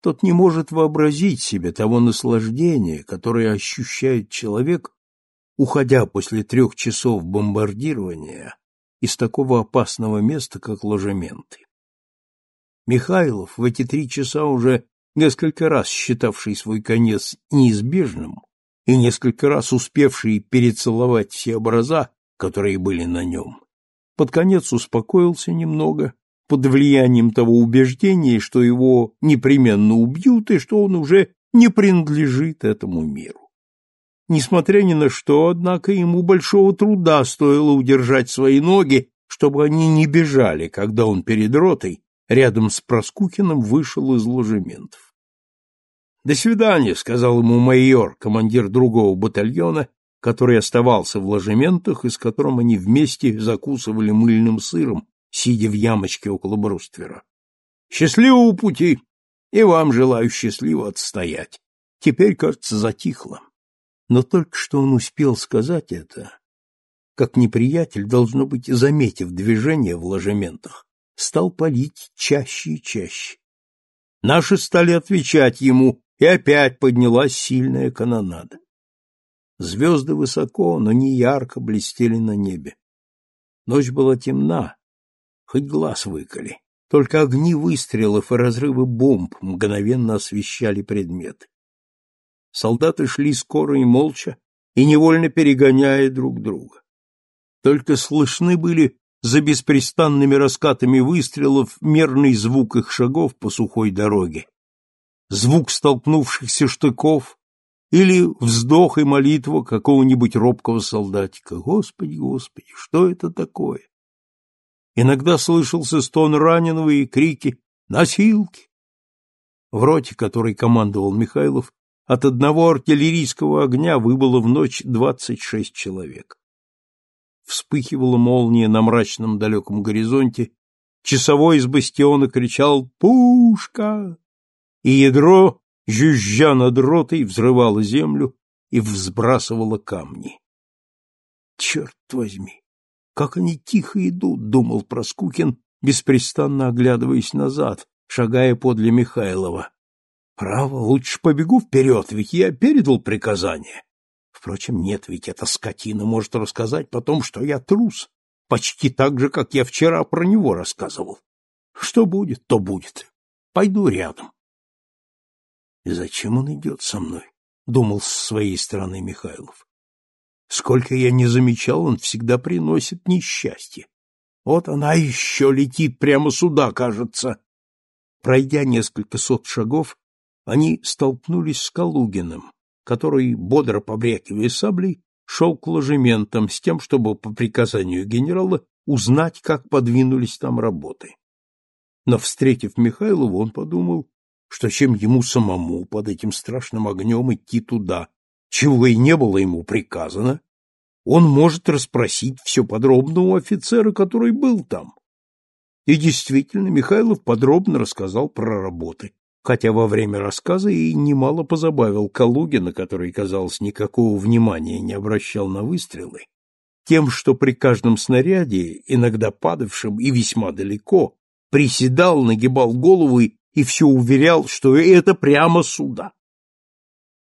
тот не может вообразить себе того наслаждения, которое ощущает человек, уходя после трех часов бомбардирования из такого опасного места, как ложементы. Михайлов в эти три часа уже несколько раз считавший свой конец неизбежным и несколько раз успевший перецеловать все образа, которые были на нем, под конец успокоился немного под влиянием того убеждения, что его непременно убьют и что он уже не принадлежит этому миру. Несмотря ни на что, однако, ему большого труда стоило удержать свои ноги, чтобы они не бежали, когда он перед ротой, рядом с Проскукиным, вышел из ложементов. «До свидания», — сказал ему майор, командир другого батальона, который оставался в ложементах и с которым они вместе закусывали мыльным сыром, сидя в ямочке около бруствера. «Счастливого пути! И вам желаю счастливо отстоять!» Теперь, кажется, затихло. Но только что он успел сказать это, как неприятель, должно быть, заметив движение в ложементах, стал палить чаще и чаще. Наши стали отвечать ему, и опять поднялась сильная канонада. Звезды высоко, но не ярко блестели на небе. Ночь была темна, хоть глаз выколи. Только огни выстрелов и разрывы бомб мгновенно освещали предметы. Солдаты шли скоро и молча, и невольно перегоняя друг друга. Только слышны были за беспрестанными раскатами выстрелов мерный звук их шагов по сухой дороге, звук столкнувшихся штыков или вздох и молитва какого-нибудь робкого солдатика. Господи, Господи, что это такое? Иногда слышался стон раненого и крики «Носилки!». В роте, которой командовал Михайлов, от одного артиллерийского огня выбыло в ночь двадцать шесть человек. Вспыхивала молния на мрачном далеком горизонте, часовой из бастиона кричал «Пушка!», и ядро, жужжа над ротой, взрывало землю и взбрасывало камни. Черт возьми! Как они тихо идут, думал Проскукин, беспрестанно оглядываясь назад, шагая подле Михайлова. Право, лучше побегу вперед, ведь я передал приказание. Впрочем, нет, ведь эта скотина может рассказать потом, что я трус, почти так же, как я вчера про него рассказывал. Что будет, то будет. Пойду рядом. И зачем он идет со мной? Думал с своей стороны Михайлов. Сколько я не замечал, он всегда приносит несчастье. Вот она еще летит прямо сюда, кажется. Пройдя несколько сот шагов, они столкнулись с Калугиным, который, бодро побрякивая саблей, шел к ложементам с тем, чтобы по приказанию генерала узнать, как подвинулись там работы. Но, встретив Михайлова, он подумал, что чем ему самому под этим страшным огнем идти туда, чего и не было ему приказано, он может расспросить все подробно у офицера, который был там. И действительно, Михайлов подробно рассказал про работы, хотя во время рассказа и немало позабавил Калугина, который, казалось, никакого внимания не обращал на выстрелы, тем, что при каждом снаряде, иногда падавшем и весьма далеко, приседал, нагибал голову и все уверял, что это прямо сюда.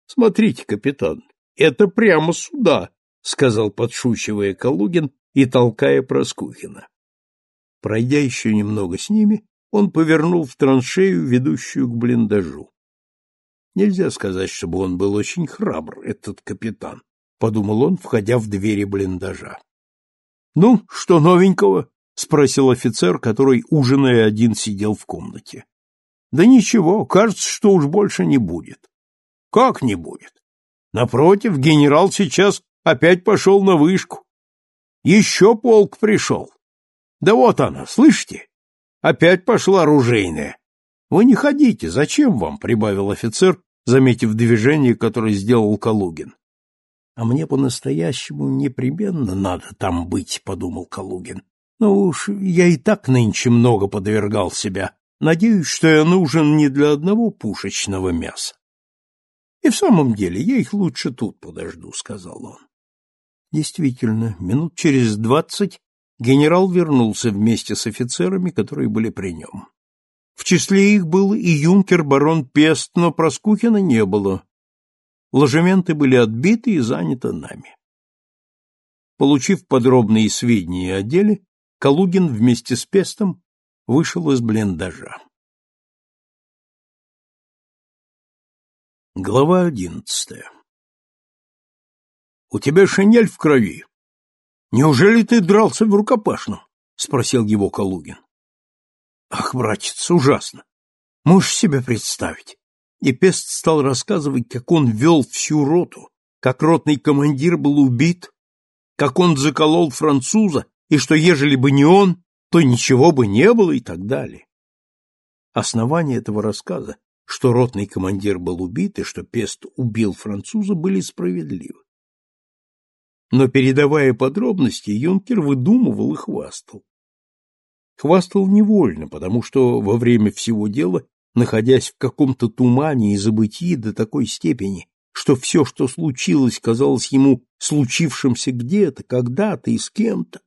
Смотрите, капитан, это прямо сюда, сказал подшучивая Калугин и толкая Проскухина. Пройдя еще немного с ними, он повернул в траншею, ведущую к блиндажу. Нельзя сказать, чтобы он был очень храбр, этот капитан, подумал он, входя в двери блиндажа. Ну, что новенького? спросил офицер, который ужиная один сидел в комнате. Да ничего, кажется, что уж больше не будет. Как не будет? Напротив, генерал сейчас опять пошел на вышку. Еще полк пришел. Да вот она, слышите? Опять пошла оружейная. Вы не ходите, зачем вам? прибавил офицер, заметив движение, которое сделал Калугин. А мне по-настоящему непременно надо там быть, подумал Калугин. Ну уж я и так нынче много подвергал себя Надеюсь, что я нужен не для одного пушечного мяса. И в самом деле я их лучше тут подожду, сказал он. Действительно, минут через двадцать генерал вернулся вместе с офицерами, которые были при нем. В числе их был и юнкер-барон Пест, но Проскухина не было. Ложементы были отбиты и заняты нами. Получив подробные сведения о деле, Калугин вместе с Пестом вышел из блиндажа. Глава одиннадцатая «У тебя шинель в крови. Неужели ты дрался в рукопашном?» — спросил его Калугин. «Ах, братец, ужасно! Можешь себе представить?» И Пест стал рассказывать, как он вел всю роту, как ротный командир был убит, как он заколол француза, и что ежели бы не он, то ничего бы не было и так далее. Основания этого рассказа, что ротный командир был убит и что Пест убил француза, были справедливы. Но, передавая подробности, юнкер выдумывал и хвастал. Хвастал невольно, потому что во время всего дела, находясь в каком-то тумане и забытии до такой степени, что все, что случилось, казалось ему случившимся где-то, когда-то и с кем-то,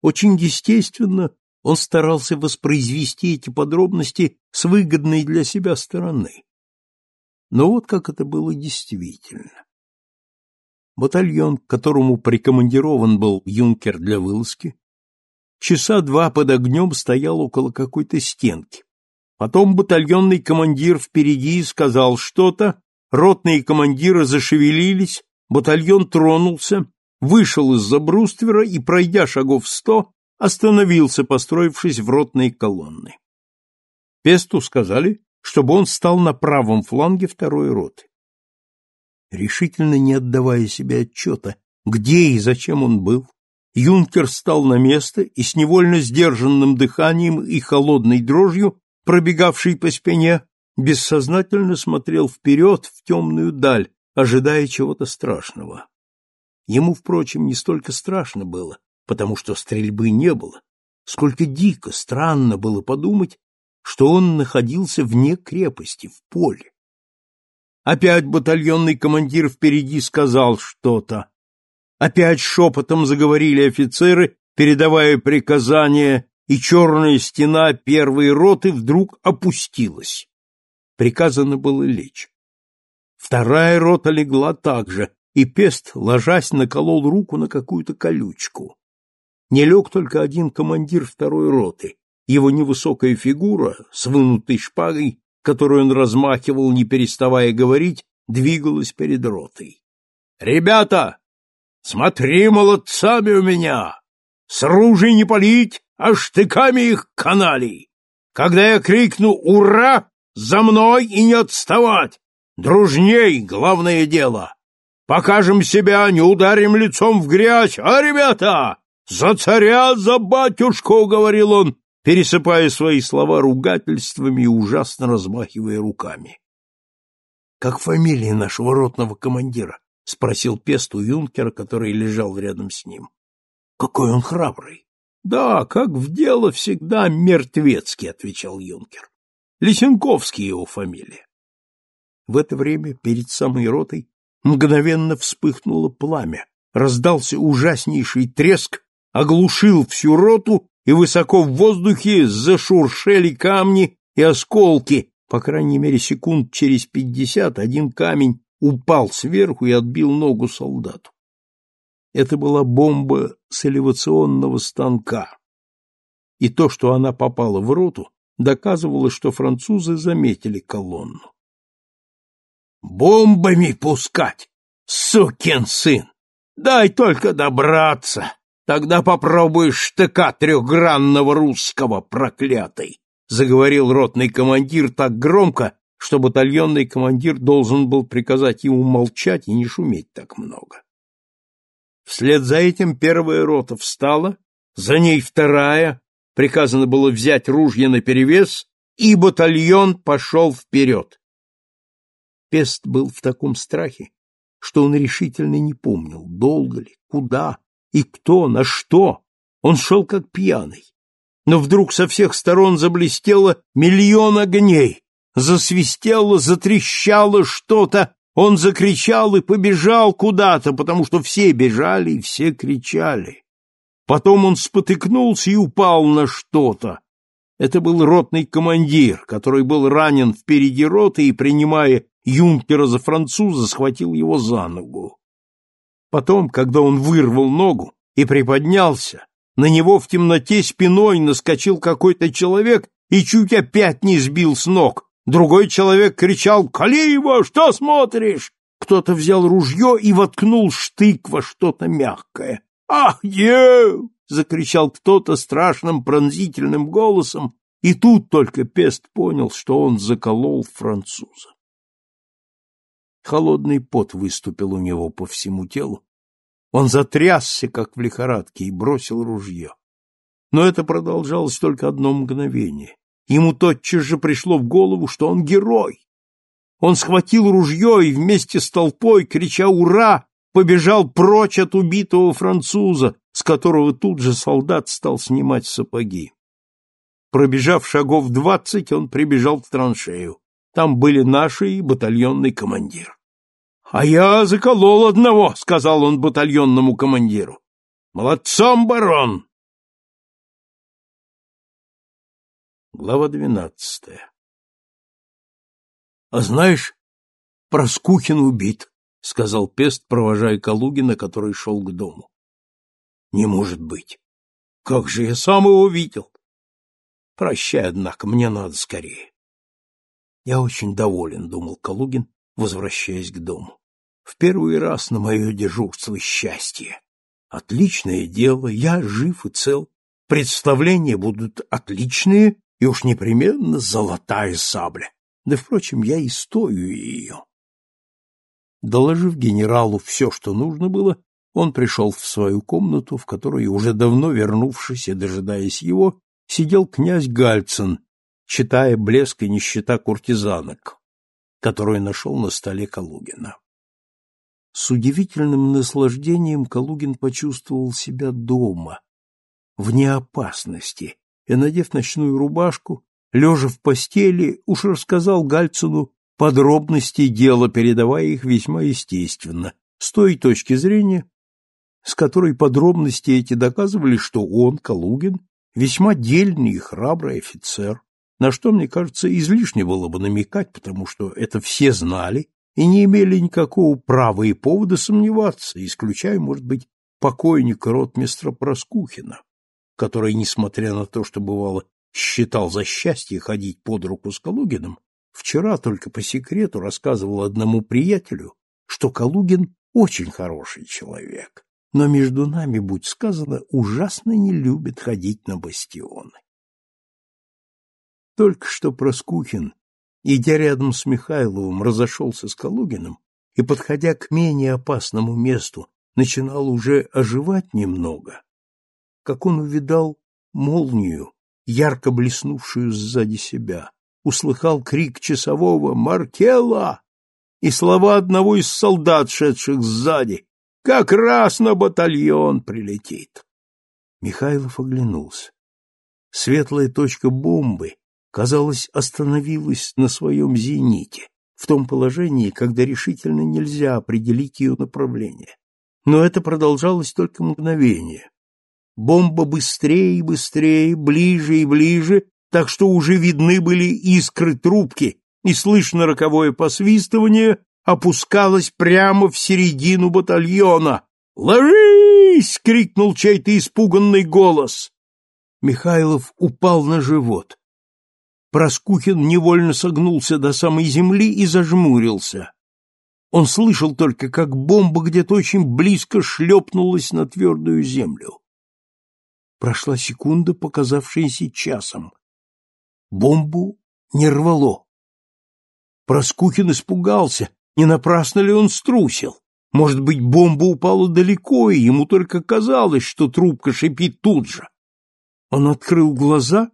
очень естественно он старался воспроизвести эти подробности с выгодной для себя стороны. Но вот как это было действительно. Батальон, к которому прикомандирован был юнкер для вылазки, часа два под огнем стоял около какой-то стенки. Потом батальонный командир впереди сказал что-то, ротные командиры зашевелились, батальон тронулся, вышел из-за бруствера и, пройдя шагов сто, остановился, построившись в ротной колонны. Песту сказали, чтобы он стал на правом фланге второй роты. Решительно не отдавая себе отчета, где и зачем он был, юнкер стал на место и с невольно сдержанным дыханием и холодной дрожью, пробегавшей по спине, бессознательно смотрел вперед в темную даль, ожидая чего-то страшного. Ему, впрочем, не столько страшно было, потому что стрельбы не было, сколько дико, странно было подумать, что он находился вне крепости, в поле. Опять батальонный командир впереди сказал что-то. Опять шепотом заговорили офицеры, передавая приказания, и черная стена первой роты вдруг опустилась. Приказано было лечь. Вторая рота легла также, и Пест, ложась, наколол руку на какую-то колючку. Не лег только один командир второй роты. Его невысокая фигура с вынутой шпагой, которую он размахивал, не переставая говорить, двигалась перед ротой. — Ребята, смотри молодцами у меня! С ружей не палить, а штыками их каналей! Когда я крикну «Ура!», за мной и не отставать! Дружней, главное дело! Покажем себя, не ударим лицом в грязь, а, ребята, за царя, за батюшку, — говорил он, пересыпая свои слова ругательствами и ужасно размахивая руками. — Как фамилия нашего ротного командира? — спросил Пест у юнкера, который лежал рядом с ним. — Какой он храбрый! — Да, как в дело всегда мертвецкий, — отвечал юнкер. — Лисенковский его фамилия. В это время перед самой ротой Мгновенно вспыхнуло пламя, раздался ужаснейший треск, оглушил всю роту, и высоко в воздухе зашуршели камни и осколки, по крайней мере секунд через пятьдесят один камень упал сверху и отбил ногу солдату. Это была бомба с элевационного станка. И то, что она попала в роту, доказывало, что французы заметили колонну. Бомбами пускать, сукин сын! Дай только добраться, тогда попробуешь штыка трехгранного русского, проклятый! Заговорил ротный командир так громко, что батальонный командир должен был приказать ему молчать и не шуметь так много. Вслед за этим первая рота встала, за ней вторая, приказано было взять ружья наперевес, и батальон пошел вперед. Пест был в таком страхе, что он решительно не помнил, долго ли, куда и кто, на что. Он шел как пьяный. Но вдруг со всех сторон заблестело миллион огней, засвистело, затрещало что-то, он закричал и побежал куда-то, потому что все бежали и все кричали. Потом он спотыкнулся и упал на что-то. Это был ротный командир, который был ранен впереди роты и, принимая юнкера за француза, схватил его за ногу. Потом, когда он вырвал ногу и приподнялся, на него в темноте спиной наскочил какой-то человек и чуть опять не сбил с ног. Другой человек кричал «Кали его! Что смотришь?» Кто-то взял ружье и воткнул штык во что-то мягкое. «Ах, е!» — закричал кто-то страшным пронзительным голосом, и тут только Пест понял, что он заколол француза. Холодный пот выступил у него по всему телу. Он затрясся, как в лихорадке, и бросил ружье. Но это продолжалось только одно мгновение. Ему тотчас же пришло в голову, что он герой. Он схватил ружье и вместе с толпой, крича «Ура!», побежал прочь от убитого француза, с которого тут же солдат стал снимать сапоги. Пробежав шагов двадцать, он прибежал в траншею. Там были наши и батальонный командир. — А я заколол одного, — сказал он батальонному командиру. — Молодцом, барон! Глава двенадцатая — А знаешь, Проскухин убит, — сказал Пест, провожая Калугина, который шел к дому. — Не может быть. Как же я сам его видел? Прощай, однако, мне надо скорее. Я очень доволен, — думал Калугин, возвращаясь к дому. В первый раз на мое дежурство счастье. Отличное дело, я жив и цел. Представления будут отличные, и уж непременно золотая сабля. Да, впрочем, я и стою ее. Доложив генералу все, что нужно было, он пришел в свою комнату, в которой, уже давно вернувшись и дожидаясь его, сидел князь Гальцин, читая блеск и нищета куртизанок, которую нашел на столе Калугина. С удивительным наслаждением Калугин почувствовал себя дома, вне опасности, и, надев ночную рубашку, лежа в постели, уж рассказал Гальцину подробности дела, передавая их весьма естественно, с той точки зрения, с которой подробности эти доказывали, что он, Калугин, весьма дельный и храбрый офицер, на что, мне кажется, излишне было бы намекать, потому что это все знали и не имели никакого права и повода сомневаться, исключая, может быть, покойника ротмистра Проскухина, который, несмотря на то, что бывало считал за счастье ходить под руку с Калугиным, вчера только по секрету рассказывал одному приятелю, что Калугин очень хороший человек, но между нами, будь сказано, ужасно не любит ходить на бастионы. Только что Проскухин, идя рядом с Михайловым, разошелся с Калугиным и, подходя к менее опасному месту, начинал уже оживать немного, как он увидал молнию, ярко блеснувшую сзади себя, услыхал крик часового «Маркела!» и слова одного из солдат, шедших сзади как раз на батальон прилетит. Михайлов оглянулся. Светлая точка бомбы, казалось, остановилась на своем зените, в том положении, когда решительно нельзя определить ее направление. Но это продолжалось только мгновение. Бомба быстрее и быстрее, ближе и ближе, так что уже видны были искры трубки, и слышно роковое посвистывание, опускалась прямо в середину батальона. «Ложись!» — крикнул чей-то испуганный голос. Михайлов упал на живот. Проскухин невольно согнулся до самой земли и зажмурился. Он слышал только, как бомба где-то очень близко шлепнулась на твердую землю. Прошла секунда, показавшаяся часом. Бомбу не рвало. Проскухин испугался, не напрасно ли он струсил? Может быть, бомба упала далеко, и ему только казалось, что трубка шипит тут же. Он открыл глаза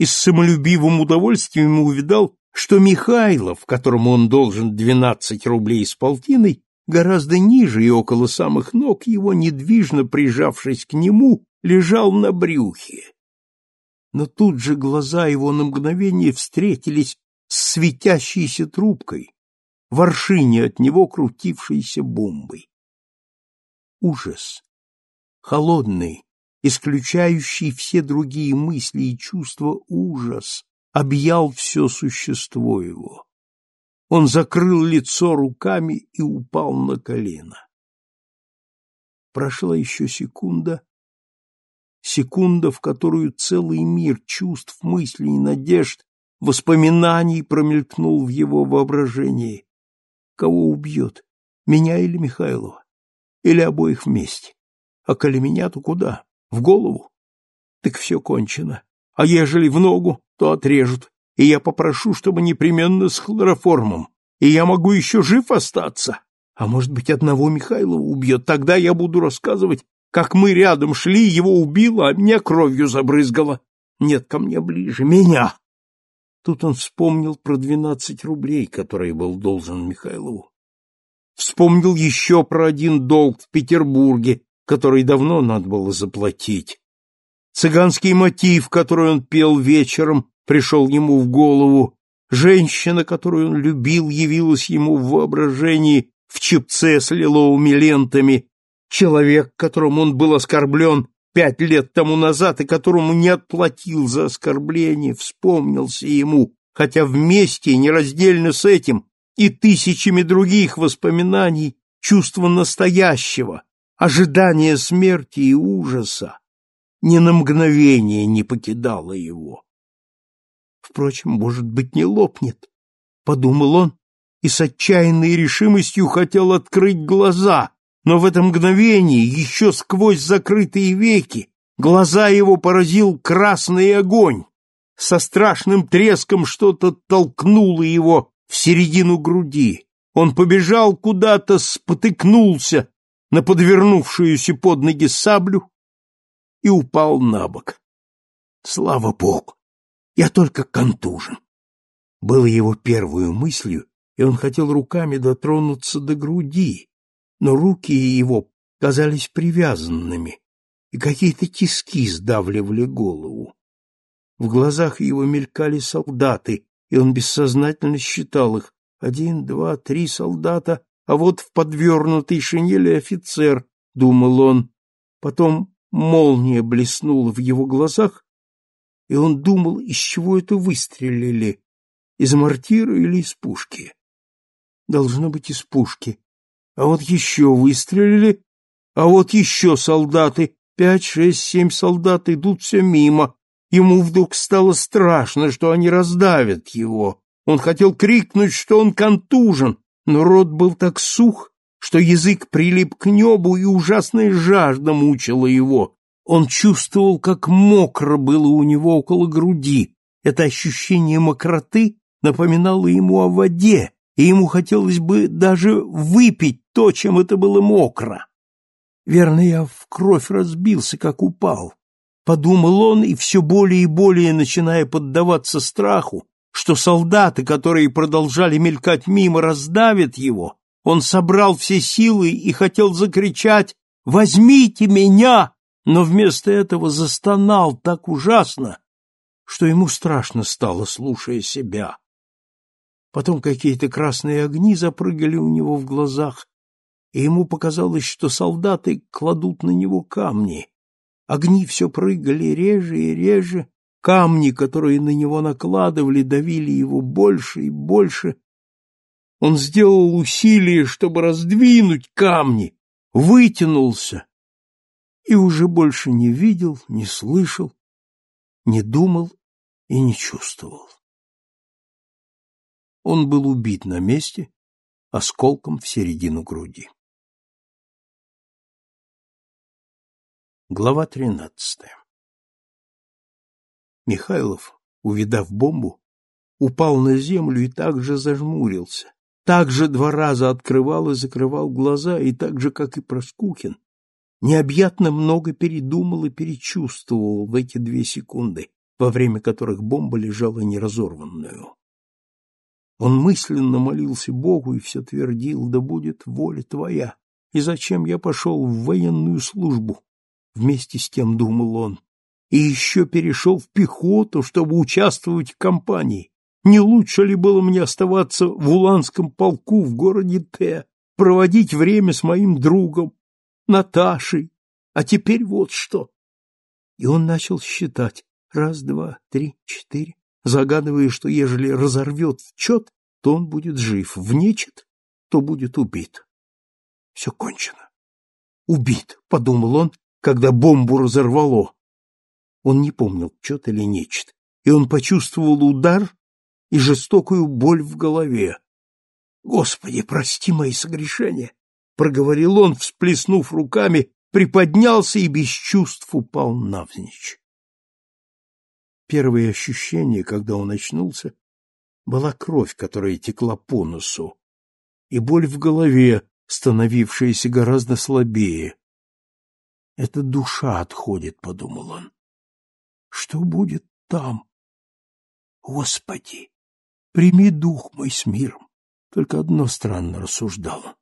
и с самолюбивым удовольствием увидал, что Михайлов, которому он должен двенадцать рублей с полтиной, гораздо ниже и около самых ног его, недвижно прижавшись к нему, лежал на брюхе. Но тут же глаза его на мгновение встретились с светящейся трубкой, в аршине от него крутившейся бомбой. Ужас! Холодный, исключающий все другие мысли и чувства ужас, объял все существо его. Он закрыл лицо руками и упал на колено. Прошла еще секунда, секунда, в которую целый мир чувств, мыслей, надежд, воспоминаний промелькнул в его воображении. Кого убьет, меня или Михайлова? Или обоих вместе? А коли меня, то куда? В голову? Так все кончено. А ежели в ногу, то отрежут, и я попрошу, чтобы непременно с хлороформом, и я могу еще жив остаться. А может быть, одного Михайлова убьет, тогда я буду рассказывать, как мы рядом шли, его убило, а меня кровью забрызгало. Нет, ко мне ближе, меня. Тут он вспомнил про двенадцать рублей, которые был должен Михайлову. Вспомнил еще про один долг в Петербурге, который давно надо было заплатить. Цыганский мотив, который он пел вечером, пришел ему в голову. Женщина, которую он любил, явилась ему в воображении в чепце с лиловыми лентами. Человек, которым он был оскорблен пять лет тому назад и которому не отплатил за оскорбление, вспомнился ему, хотя вместе, нераздельно с этим, и тысячами других воспоминаний, чувство настоящего, ожидание смерти и ужаса ни на мгновение не покидало его. Впрочем, может быть, не лопнет, — подумал он, и с отчаянной решимостью хотел открыть глаза, но в это мгновение, еще сквозь закрытые веки, глаза его поразил красный огонь. Со страшным треском что-то толкнуло его в середину груди. Он побежал куда-то, спотыкнулся на подвернувшуюся под ноги саблю и упал на бок. Слава богу! Я только контужен. Было его первую мыслью, и он хотел руками дотронуться до груди, но руки его казались привязанными, и какие-то тиски сдавливали голову. В глазах его мелькали солдаты, и он бессознательно считал их. Один, два, три солдата, а вот в подвернутой шинели офицер, — думал он. Потом молния блеснула в его глазах, и он думал, из чего это выстрелили, из мортира или из пушки. Должно быть, из пушки. А вот еще выстрелили, а вот еще солдаты, пять, шесть, семь солдат идут все мимо, Ему вдруг стало страшно, что они раздавят его. Он хотел крикнуть, что он контужен, но рот был так сух, что язык прилип к небу, и ужасная жажда мучила его. Он чувствовал, как мокро было у него около груди. Это ощущение мокроты напоминало ему о воде, и ему хотелось бы даже выпить то, чем это было мокро. Верно, я в кровь разбился, как упал подумал он, и все более и более начиная поддаваться страху, что солдаты, которые продолжали мелькать мимо, раздавят его, он собрал все силы и хотел закричать «Возьмите меня!», но вместо этого застонал так ужасно, что ему страшно стало, слушая себя. Потом какие-то красные огни запрыгали у него в глазах, и ему показалось, что солдаты кладут на него камни, Огни все прыгали реже и реже, камни, которые на него накладывали, давили его больше и больше. Он сделал усилие, чтобы раздвинуть камни, вытянулся и уже больше не видел, не слышал, не думал и не чувствовал. Он был убит на месте осколком в середину груди. Глава тринадцатая Михайлов, увидав бомбу, упал на землю и также зажмурился, также два раза открывал и закрывал глаза, и так же, как и Проскухин, необъятно много передумал и перечувствовал в эти две секунды, во время которых бомба лежала неразорванную. Он мысленно молился Богу и все твердил, да будет воля твоя, и зачем я пошел в военную службу, Вместе с тем думал он. И еще перешел в пехоту, чтобы участвовать в кампании. Не лучше ли было мне оставаться в Уланском полку в городе Т, проводить время с моим другом, Наташей? А теперь вот что. И он начал считать. Раз, два, три, четыре, загадывая, что ежели разорвет в чет, то он будет жив, в нечет, то будет убит. Все кончено. Убит, подумал он, когда бомбу разорвало. Он не помнил, чет или нечет, и он почувствовал удар и жестокую боль в голове. Господи, прости мои согрешения, проговорил он, всплеснув руками, приподнялся и без чувств упал навзничь. Первое ощущение, когда он очнулся, была кровь, которая текла по носу, и боль в голове, становившаяся гораздо слабее. «Это душа отходит», — подумал он. «Что будет там? Господи, прими дух мой с миром!» Только одно странно рассуждал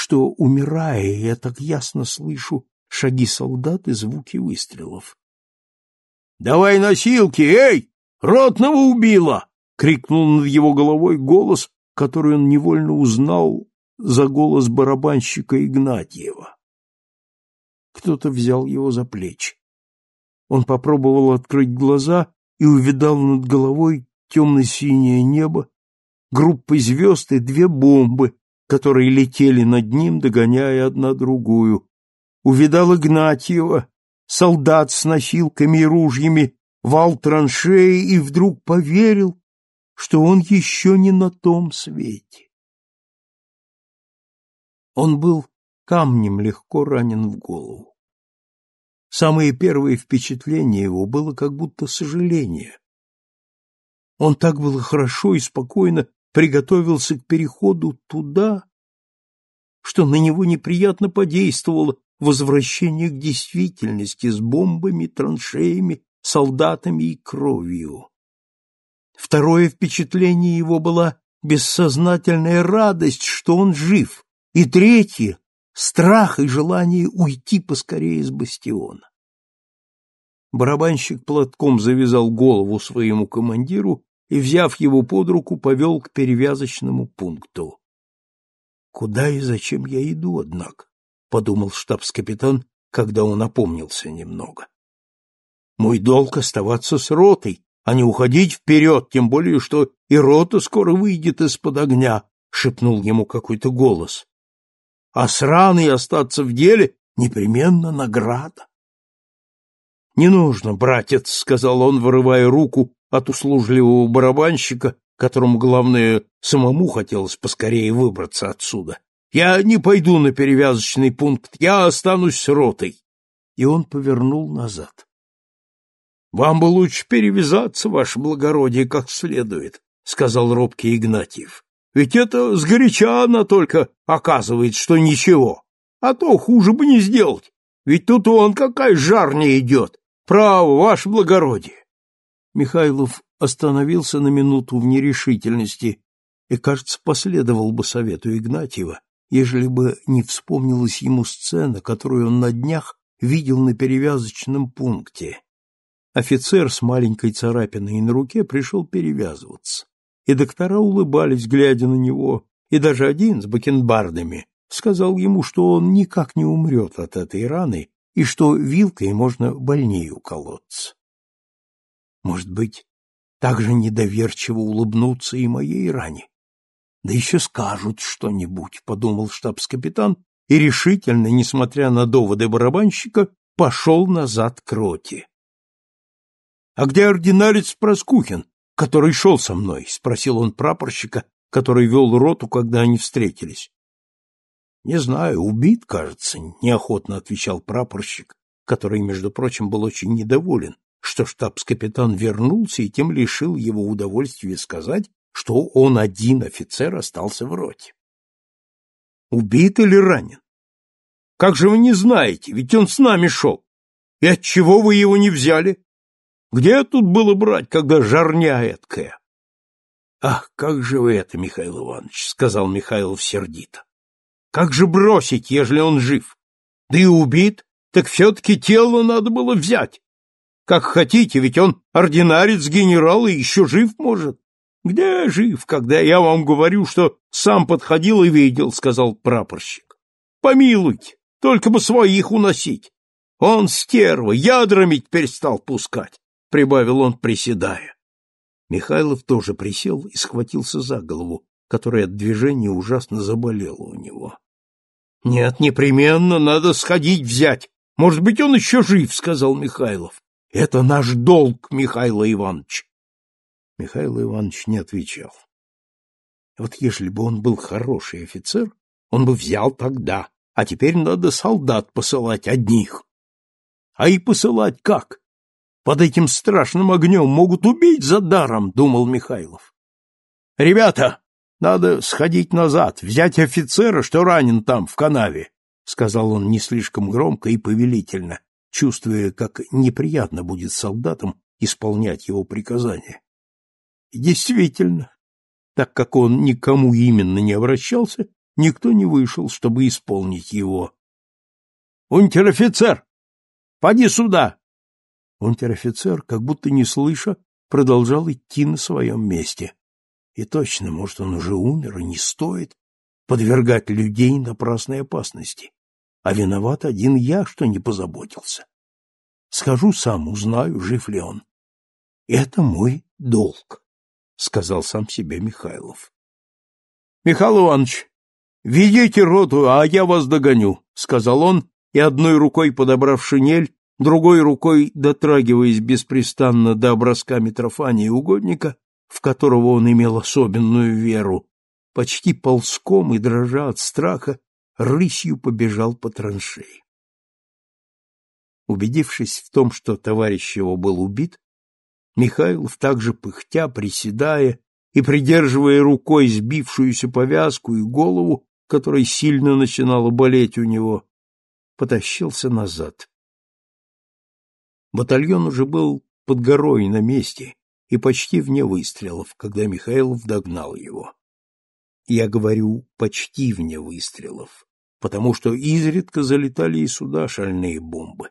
что, умирая, я так ясно слышу шаги солдат и звуки выстрелов. «Давай носилки, эй! Ротного убила!» — крикнул над его головой голос, который он невольно узнал за голос барабанщика Игнатьева. Кто-то взял его за плечи. Он попробовал открыть глаза и увидал над головой темно-синее небо, группы звезд и две бомбы, которые летели над ним, догоняя одна другую. Увидал Игнатьева, солдат с носилками и ружьями, вал траншеи и вдруг поверил, что он еще не на том свете. Он был камнем легко ранен в голову. Самое первое впечатление его было как будто сожаление. Он так было хорошо и спокойно приготовился к переходу туда, что на него неприятно подействовало возвращение к действительности с бомбами, траншеями, солдатами и кровью. Второе впечатление его была бессознательная радость, что он жив, и третье — страх и желание уйти поскорее из бастиона. Барабанщик платком завязал голову своему командиру и, взяв его под руку, повел к перевязочному пункту. «Куда и зачем я иду, однако?» — подумал штабс-капитан, когда он опомнился немного. «Мой долг оставаться с ротой, а не уходить вперед, тем более, что и рота скоро выйдет из-под огня», — шепнул ему какой-то голос. «А с раной остаться в деле непременно награда». «Не нужно, братец», — сказал он, вырывая руку от услужливого барабанщика, которому, главное, самому хотелось поскорее выбраться отсюда. «Я не пойду на перевязочный пункт, я останусь с ротой». И он повернул назад. «Вам бы лучше перевязаться, ваше благородие, как следует», — сказал робкий Игнатьев. «Ведь это сгоряча она только оказывает, что ничего. А то хуже бы не сделать. Ведь тут он какая жарня идет. Право, ваше благородие. Михайлов остановился на минуту в нерешительности и, кажется, последовал бы совету Игнатьева, ежели бы не вспомнилась ему сцена, которую он на днях видел на перевязочном пункте. Офицер с маленькой царапиной на руке пришел перевязываться, и доктора улыбались, глядя на него, и даже один с бакенбардами сказал ему, что он никак не умрет от этой раны и что вилкой можно больнее уколоться. Может быть, так же недоверчиво улыбнуться и моей ране. Да еще скажут что-нибудь, — подумал штабс-капитан, и решительно, несмотря на доводы барабанщика, пошел назад к роте. — А где ординарец Проскухин, который шел со мной? — спросил он прапорщика, который вел роту, когда они встретились. — Не знаю, убит, кажется, — неохотно отвечал прапорщик, который, между прочим, был очень недоволен что штабс-капитан вернулся и тем лишил его удовольствия сказать, что он один офицер остался в роте. Убит или ранен? Как же вы не знаете, ведь он с нами шел. И отчего вы его не взяли? Где тут было брать, когда жарня эткая? Ах, как же вы это, Михаил Иванович, сказал Михайлов сердито. Как же бросить, ежели он жив? Да и убит, так все-таки тело надо было взять. Как хотите, ведь он ординарец генерал и еще жив может. Где жив, когда я вам говорю, что сам подходил и видел, сказал прапорщик. Помилуйте, только бы своих уносить. Он стерва, ядрами теперь стал пускать, — прибавил он, приседая. Михайлов тоже присел и схватился за голову, которая от движения ужасно заболела у него. — Нет, непременно надо сходить взять. Может быть, он еще жив, — сказал Михайлов. — Это наш долг, Михаил Иванович. Михаил Иванович не отвечал. Вот если бы он был хороший офицер, он бы взял тогда, а теперь надо солдат посылать одних. А и посылать как? Под этим страшным огнем могут убить за даром, думал Михайлов. Ребята, надо сходить назад, взять офицера, что ранен там, в канаве, сказал он не слишком громко и повелительно, чувствуя, как неприятно будет солдатам исполнять его приказания. Действительно, так как он никому именно не обращался, никто не вышел, чтобы исполнить его. «Унтер-офицер! Поди сюда!» Унтер-офицер, как будто не слыша, продолжал идти на своем месте. И точно, может, он уже умер, и не стоит подвергать людей напрасной опасности. А виноват один я, что не позаботился. Схожу сам, узнаю, жив ли он. Это мой долг, — сказал сам себе Михайлов. — Михаил Иванович, ведите роту, а я вас догоню, — сказал он, и одной рукой подобрав шинель, другой рукой дотрагиваясь беспрестанно до образка Митрофания угодника, в которого он имел особенную веру, почти ползком и дрожа от страха, рысью побежал по траншеи. Убедившись в том, что товарищ его был убит, Михайлов также пыхтя, приседая и придерживая рукой сбившуюся повязку и голову, которая сильно начинала болеть у него, потащился назад. Батальон уже был под горой на месте и почти вне выстрелов, когда Михайлов догнал его. Я говорю «почти вне выстрелов», потому что изредка залетали и сюда шальные бомбы.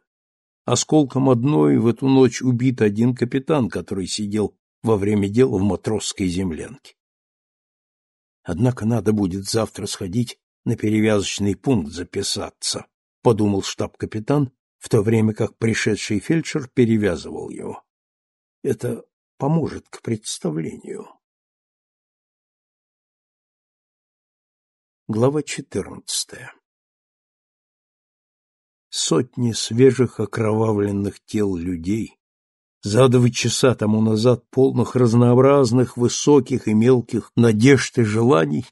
Осколком одной в эту ночь убит один капитан, который сидел во время дела в матросской землянке. Однако надо будет завтра сходить на перевязочный пункт записаться, подумал штаб-капитан в то время как пришедший фельдшер перевязывал его. Это поможет к представлению. Глава четырнадцатая Сотни свежих окровавленных тел людей, за два часа тому назад полных разнообразных высоких и мелких надежд и желаний,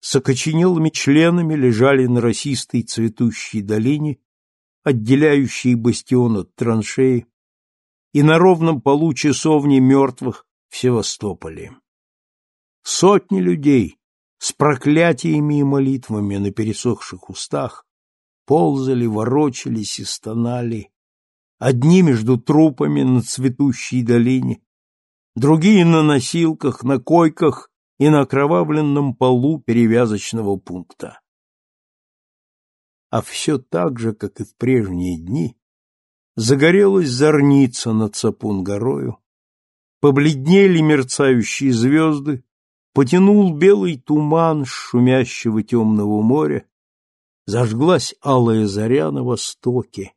с окоченелыми членами лежали на росистой цветущей долине отделяющие бастион от траншеи, и на ровном полу часовни мертвых в Севастополе. Сотни людей с проклятиями и молитвами на пересохших устах ползали, ворочались и стонали, одни между трупами на цветущей долине, другие на носилках, на койках и на окровавленном полу перевязочного пункта а все так же, как и в прежние дни, загорелась зорница над Сапун-горою, побледнели мерцающие звезды, потянул белый туман с шумящего темного моря, зажглась алая заря на востоке,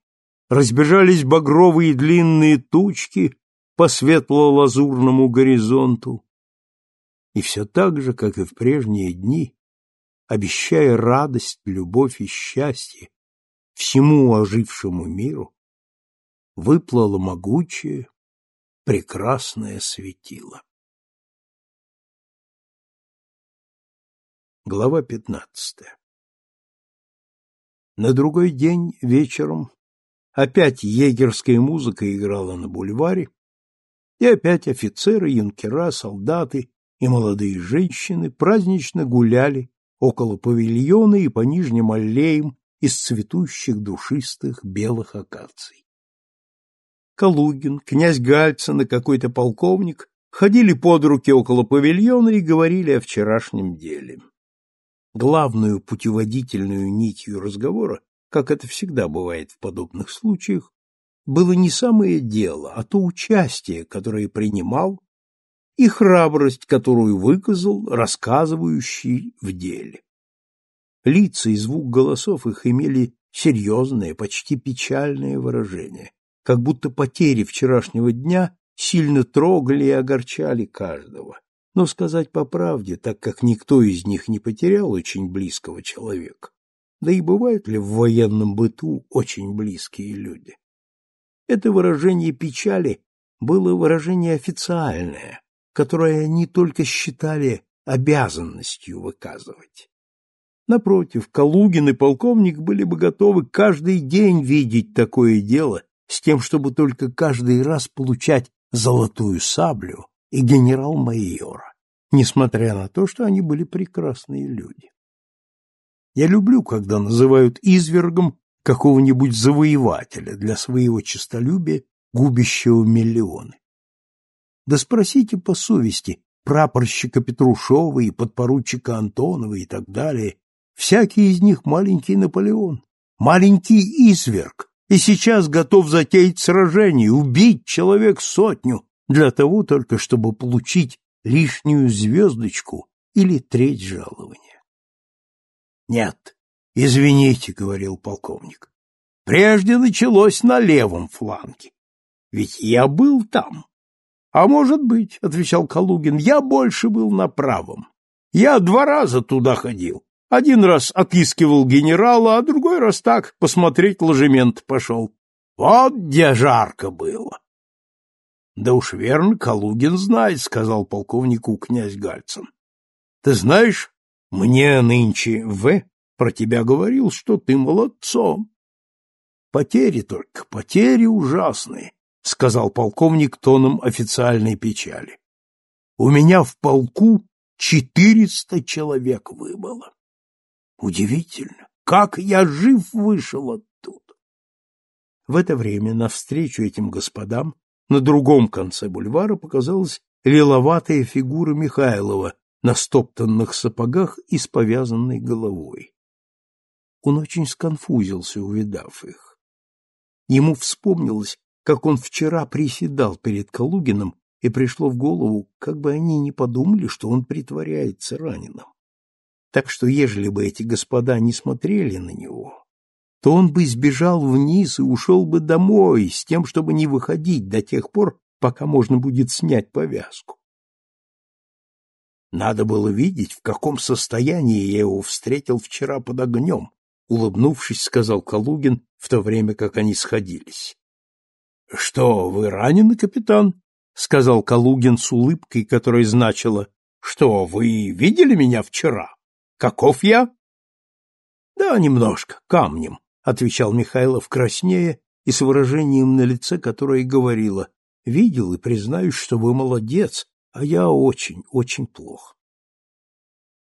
разбежались багровые длинные тучки по светло-лазурному горизонту, и все так же, как и в прежние дни, обещая радость, любовь и счастье всему ожившему миру, выплыло могучее, прекрасное светило. Глава пятнадцатая На другой день вечером опять егерская музыка играла на бульваре, и опять офицеры, юнкера, солдаты и молодые женщины празднично гуляли около павильона и по нижним аллеям из цветущих душистых белых акаций. Калугин, князь Гальцин и какой-то полковник ходили под руки около павильона и говорили о вчерашнем деле. Главную путеводительную нитью разговора, как это всегда бывает в подобных случаях, было не самое дело, а то участие, которое принимал и храбрость, которую выказал рассказывающий в деле. Лица и звук голосов их имели серьезное, почти печальное выражение, как будто потери вчерашнего дня сильно трогали и огорчали каждого. Но сказать по правде, так как никто из них не потерял очень близкого человека, да и бывают ли в военном быту очень близкие люди? Это выражение печали было выражение официальное, которое они только считали обязанностью выказывать. Напротив, Калугин и полковник были бы готовы каждый день видеть такое дело, с тем, чтобы только каждый раз получать золотую саблю и генерал-майора, несмотря на то, что они были прекрасные люди. Я люблю, когда называют извергом какого-нибудь завоевателя для своего честолюбия, губящего миллионы. Да спросите по совести прапорщика Петрушова и подпоручика Антонова и так далее, Всякий из них маленький Наполеон, маленький изверг, и сейчас готов затеять сражение, убить человек сотню, для того только, чтобы получить лишнюю звездочку или треть жалования. Нет, извините, говорил полковник. Прежде началось на левом фланге. Ведь я был там. А может быть, отвечал Калугин, я больше был на правом. Я два раза туда ходил. Один раз отыскивал генерала, а другой раз так посмотреть ложемент пошел. Вот где жарко было. — Да уж верно, Калугин знает, — сказал полковнику князь Гальцин. — Ты знаешь, мне нынче В. про тебя говорил, что ты молодцом. — Потери только, потери ужасные, — сказал полковник тоном официальной печали. — У меня в полку четыреста человек выбыло. Удивительно, как я жив вышел оттуда. В это время навстречу этим господам на другом конце бульвара показалась лиловатая фигура Михайлова на стоптанных сапогах и с повязанной головой. Он очень сконфузился, увидав их. Ему вспомнилось, как он вчера приседал перед Калугиным, и пришло в голову, как бы они не подумали, что он притворяется раненым так что ежели бы эти господа не смотрели на него, то он бы сбежал вниз и ушел бы домой с тем, чтобы не выходить до тех пор, пока можно будет снять повязку. Надо было видеть, в каком состоянии я его встретил вчера под огнем, улыбнувшись, сказал Калугин, в то время как они сходились. — Что, вы ранены, капитан? — сказал Калугин с улыбкой, которая значила, — что, вы видели меня вчера? Каков я? Да, немножко, камнем, отвечал Михайлов краснее и с выражением на лице, которое говорило: видел и признаюсь, что вы молодец, а я очень, очень плох.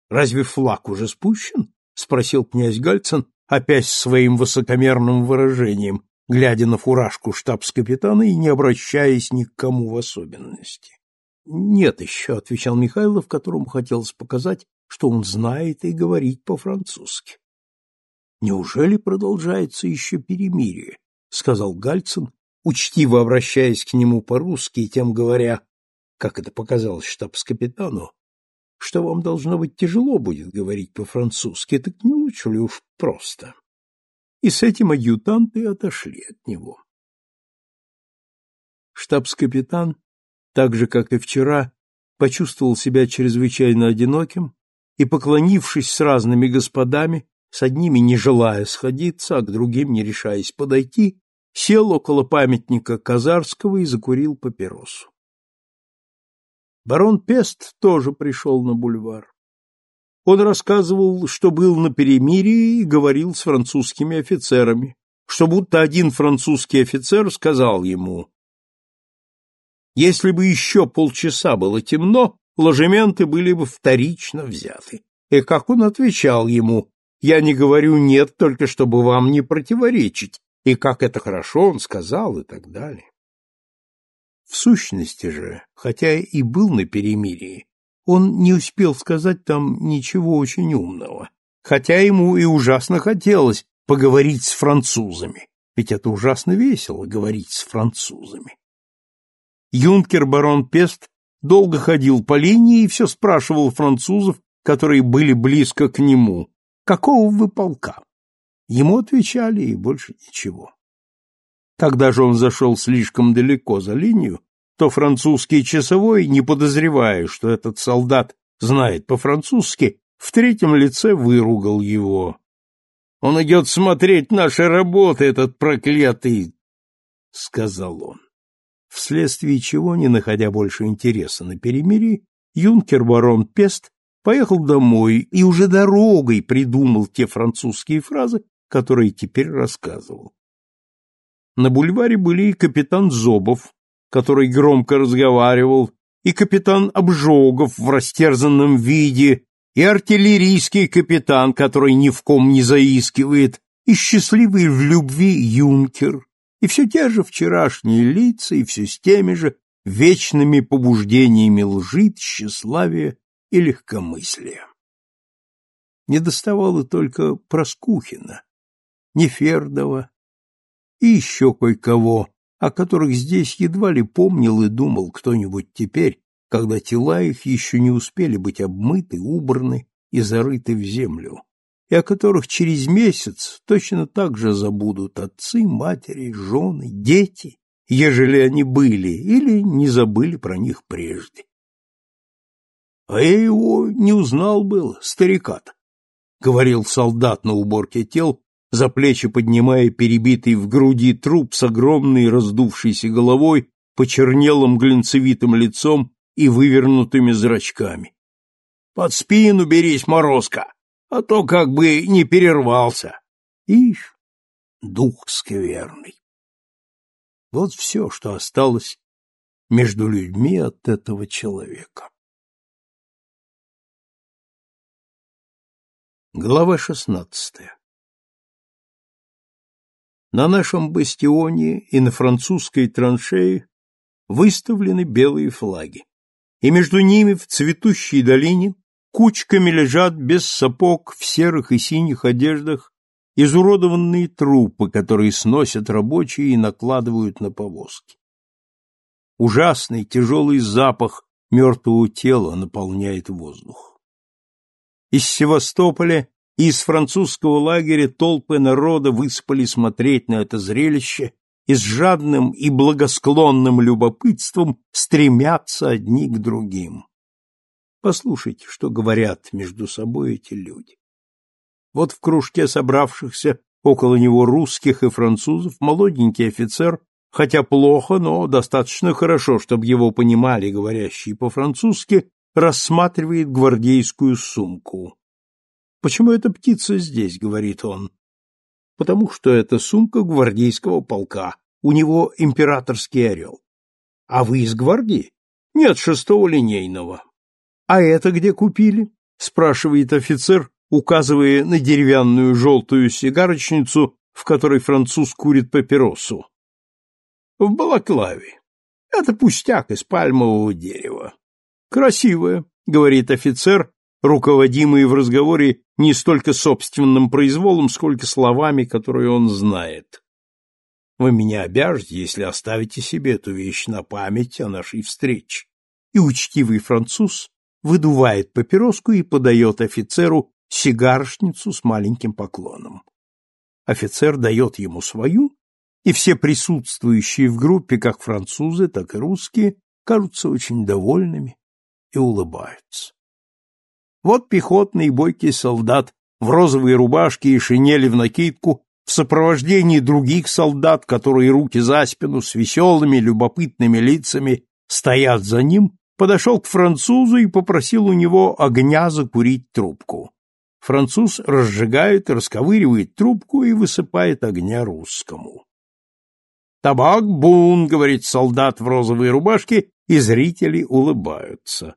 Разве флаг уже спущен? спросил князь Гальцин опять своим высокомерным выражением, глядя на фуражку штабс-капитана и не обращаясь ни к кому в особенности. Нет еще, отвечал Михайлов, которому хотелось показать, что он знает и говорит по-французски. Неужели продолжается еще перемирие? сказал Гальцин, учтиво обращаясь к нему по-русски и тем говоря, как это показалось штабс-капитану, что вам должно быть тяжело будет говорить по-французски, так не лучше ли уж просто? И с этим адъютанты отошли от него. Штабс-капитан, так же как и вчера, почувствовал себя чрезвычайно одиноким и, поклонившись с разными господами, с одними не желая сходиться, а к другим не решаясь подойти, сел около памятника Казарского и закурил папиросу. Барон Пест тоже пришел на бульвар. Он рассказывал, что был на перемирии и говорил с французскими офицерами, что будто один французский офицер сказал ему, «Если бы еще полчаса было темно, ложементы были бы вторично взяты. И как он отвечал ему, я не говорю «нет», только чтобы вам не противоречить, и как это хорошо он сказал и так далее. В сущности же, хотя и был на перемирии, он не успел сказать там ничего очень умного, хотя ему и ужасно хотелось поговорить с французами, ведь это ужасно весело говорить с французами. Юнкер барон Пест долго ходил по линии и все спрашивал французов, которые были близко к нему, какого вы полка? Ему отвечали и больше ничего. Когда же он зашел слишком далеко за линию, то французский часовой, не подозревая, что этот солдат знает по-французски, в третьем лице выругал его. «Он идет смотреть наши работы, этот проклятый!» — сказал он. Вследствие чего, не находя больше интереса на перемирии, юнкер-барон Пест поехал домой и уже дорогой придумал те французские фразы, которые теперь рассказывал. На бульваре были и капитан Зобов, который громко разговаривал, и капитан Обжогов в растерзанном виде, и артиллерийский капитан, который ни в ком не заискивает, и счастливый в любви юнкер, и все те же вчерашние лица, и все с теми же вечными побуждениями лжи, тщеславия и легкомыслия. Не доставало только Проскухина, Нефердова и еще кое-кого, о которых здесь едва ли помнил и думал кто-нибудь теперь, когда тела их еще не успели быть обмыты, убраны и зарыты в землю и о которых через месяц точно так же забудут отцы, матери, жены, дети, ежели они были или не забыли про них прежде. А я его не узнал был, старикат, говорил солдат на уборке тел, за плечи поднимая перебитый в груди труп с огромной раздувшейся головой, почернелым глинцевитым лицом и вывернутыми зрачками. — Под спину берись, морозка! а то как бы не перервался. Ишь, дух скверный. Вот все, что осталось между людьми от этого человека. Глава шестнадцатая На нашем бастионе и на французской траншее выставлены белые флаги, и между ними в цветущей долине Кучками лежат без сапог в серых и синих одеждах изуродованные трупы, которые сносят рабочие и накладывают на повозки. Ужасный тяжелый запах мертвого тела наполняет воздух. Из Севастополя из французского лагеря толпы народа выспали смотреть на это зрелище и с жадным и благосклонным любопытством стремятся одни к другим. Послушайте, что говорят между собой эти люди. Вот в кружке собравшихся около него русских и французов молоденький офицер, хотя плохо, но достаточно хорошо, чтобы его понимали говорящие по-французски, рассматривает гвардейскую сумку. «Почему эта птица здесь?» — говорит он. «Потому что это сумка гвардейского полка. У него императорский орел. А вы из гвардии? Нет, шестого линейного. «А это где купили?» — спрашивает офицер, указывая на деревянную желтую сигарочницу, в которой француз курит папиросу. «В Балаклаве. Это пустяк из пальмового дерева. Красивая», — говорит офицер, руководимый в разговоре не столько собственным произволом, сколько словами, которые он знает. Вы меня обяжете, если оставите себе эту вещь на память о нашей встрече. И учтивый француз выдувает папироску и подает офицеру сигаршницу с маленьким поклоном. Офицер дает ему свою, и все присутствующие в группе, как французы, так и русские, кажутся очень довольными и улыбаются. Вот пехотный бойкий солдат в розовой рубашке и шинели в накидку в сопровождении других солдат, которые руки за спину с веселыми, любопытными лицами стоят за ним подошел к французу и попросил у него огня закурить трубку. Француз разжигает, расковыривает трубку и высыпает огня русскому. «Табак бун», — говорит солдат в розовой рубашке, и зрители улыбаются.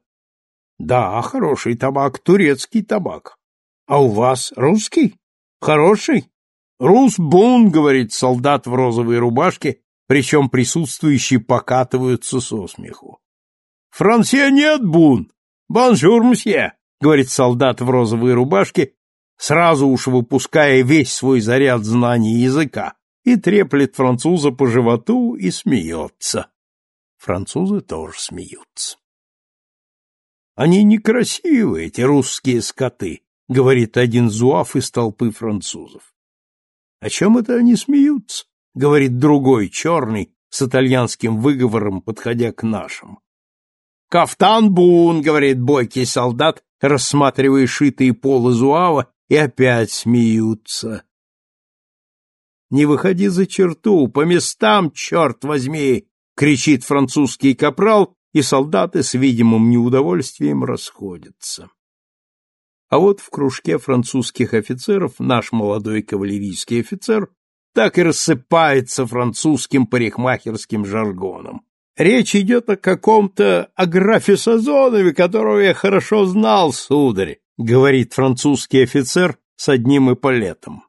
«Да, хороший табак, турецкий табак. А у вас русский? Хороший?» «Рус бун», — говорит солдат в розовой рубашке, причем присутствующие покатываются со смеху. Франсе нет бун! Bonjour, monsieur! — говорит солдат в розовой рубашке, сразу уж выпуская весь свой заряд знаний языка, и треплет француза по животу и смеется. Французы тоже смеются. Они некрасивые, эти русские скоты, — говорит один зуав из толпы французов. О чем это они смеются? говорит другой, черный, с итальянским выговором, подходя к нашим. «Кафтан бун!» — говорит бойкий солдат, рассматривая шитые полы зуава, и опять смеются. «Не выходи за черту! По местам, черт возьми!» — кричит французский капрал, и солдаты с видимым неудовольствием расходятся. А вот в кружке французских офицеров наш молодой кавалерийский офицер так и рассыпается французским парикмахерским жаргоном. Речь идет о каком-то Аграфе Сазонове, которого я хорошо знал, сударь, говорит французский офицер с одним эполетом.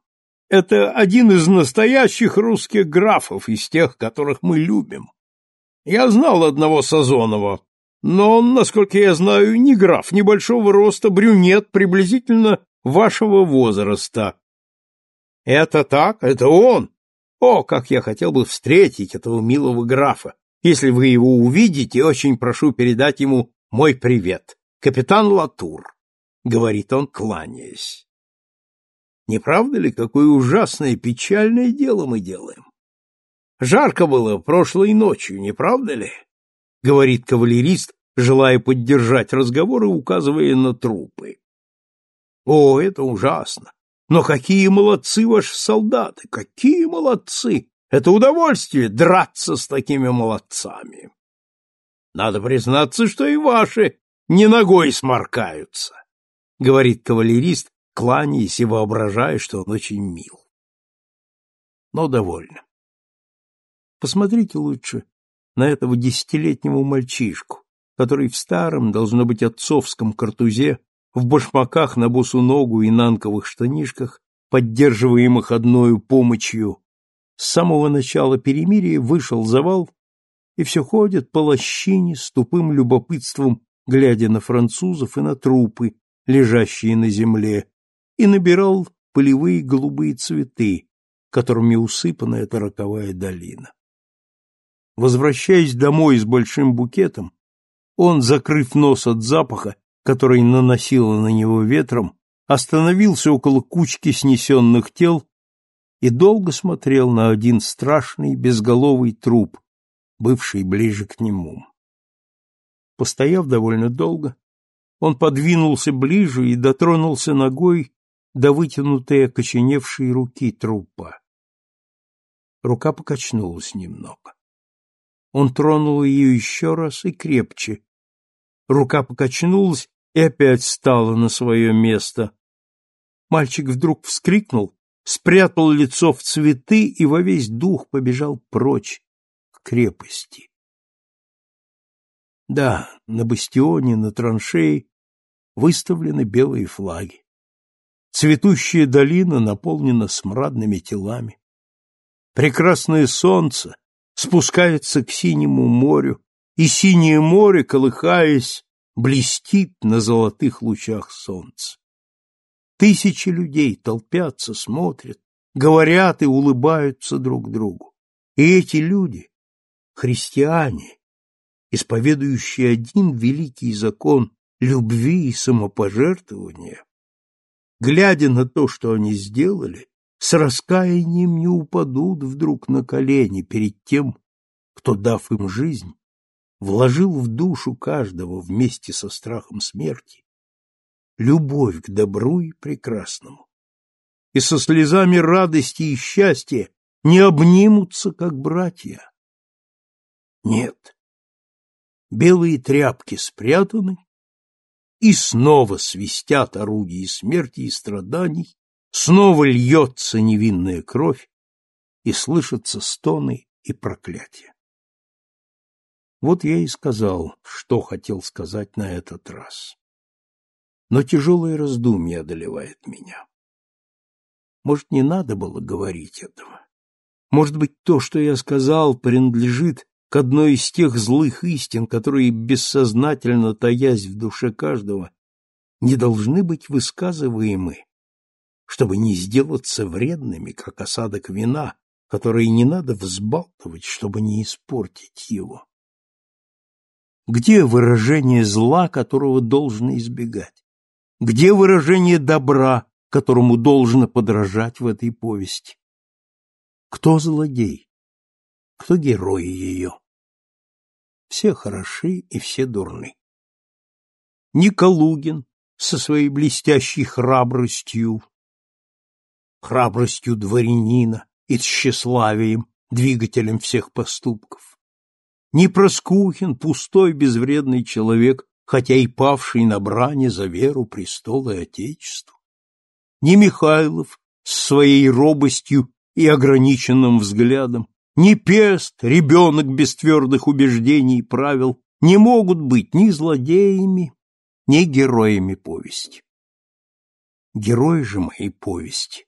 Это один из настоящих русских графов, из тех, которых мы любим. Я знал одного Сазонова, но он, насколько я знаю, не граф, небольшого роста, брюнет, приблизительно вашего возраста, это так, это он. О, как я хотел бы встретить этого милого графа. Если вы его увидите, очень прошу передать ему мой привет. Капитан Латур, говорит он, кланяясь. Не правда ли, какое ужасное печальное дело мы делаем? Жарко было прошлой ночью, не правда ли? говорит кавалерист, желая поддержать разговор и указывая на трупы. О, это ужасно. Но какие молодцы ваши солдаты, какие молодцы! Это удовольствие драться с такими молодцами. Надо признаться, что и ваши не ногой сморкаются, — говорит кавалерист, кланяясь и воображая, что он очень мил. Но довольно. Посмотрите лучше на этого десятилетнего мальчишку, который в старом, должно быть, отцовском картузе в башмаках на босу ногу и нанковых штанишках, поддерживаемых одною помощью, с самого начала перемирия вышел завал и все ходит по лощине с тупым любопытством, глядя на французов и на трупы, лежащие на земле, и набирал полевые голубые цветы, которыми усыпана эта роковая долина. Возвращаясь домой с большим букетом, он, закрыв нос от запаха, который наносило на него ветром, остановился около кучки снесенных тел и долго смотрел на один страшный безголовый труп, бывший ближе к нему. Постояв довольно долго, он подвинулся ближе и дотронулся ногой до вытянутой окоченевшей руки трупа. Рука покачнулась немного. Он тронул ее еще раз и крепче. Рука покачнулась и опять стала на свое место. Мальчик вдруг вскрикнул, спрятал лицо в цветы и во весь дух побежал прочь к крепости. Да, на бастионе, на траншеи выставлены белые флаги. Цветущая долина наполнена смрадными телами. Прекрасное солнце спускается к синему морю, и синее море, колыхаясь, блестит на золотых лучах солнца. Тысячи людей толпятся, смотрят, говорят и улыбаются друг другу. И эти люди — христиане, исповедующие один великий закон любви и самопожертвования, глядя на то, что они сделали, с раскаянием не упадут вдруг на колени перед тем, кто, дав им жизнь, вложил в душу каждого вместе со страхом смерти любовь к добру и прекрасному. И со слезами радости и счастья не обнимутся, как братья. Нет. Белые тряпки спрятаны, и снова свистят орудия смерти и страданий, снова льется невинная кровь, и слышатся стоны и проклятия. Вот я и сказал, что хотел сказать на этот раз. Но тяжелое раздумье одолевает меня. Может, не надо было говорить этого? Может быть, то, что я сказал, принадлежит к одной из тех злых истин, которые, бессознательно таясь в душе каждого, не должны быть высказываемы, чтобы не сделаться вредными, как осадок вина, который не надо взбалтывать, чтобы не испортить его. Где выражение зла, которого должно избегать? Где выражение добра, которому должно подражать в этой повести? Кто злодей? Кто герой ее? Все хороши и все дурны. Ни Калугин со своей блестящей храбростью, храбростью дворянина и тщеславием, двигателем всех поступков. Ни Проскухин, пустой безвредный человек, хотя и павший на бране за веру, престол и отечество. Ни Михайлов с своей робостью и ограниченным взглядом, ни Пест, ребенок без твердых убеждений и правил, не могут быть ни злодеями, ни героями повести. Герой же моей повести,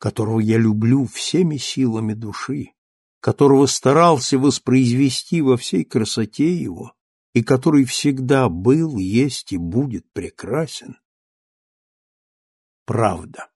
которого я люблю всеми силами души, которого старался воспроизвести во всей красоте его и который всегда был, есть и будет прекрасен, правда.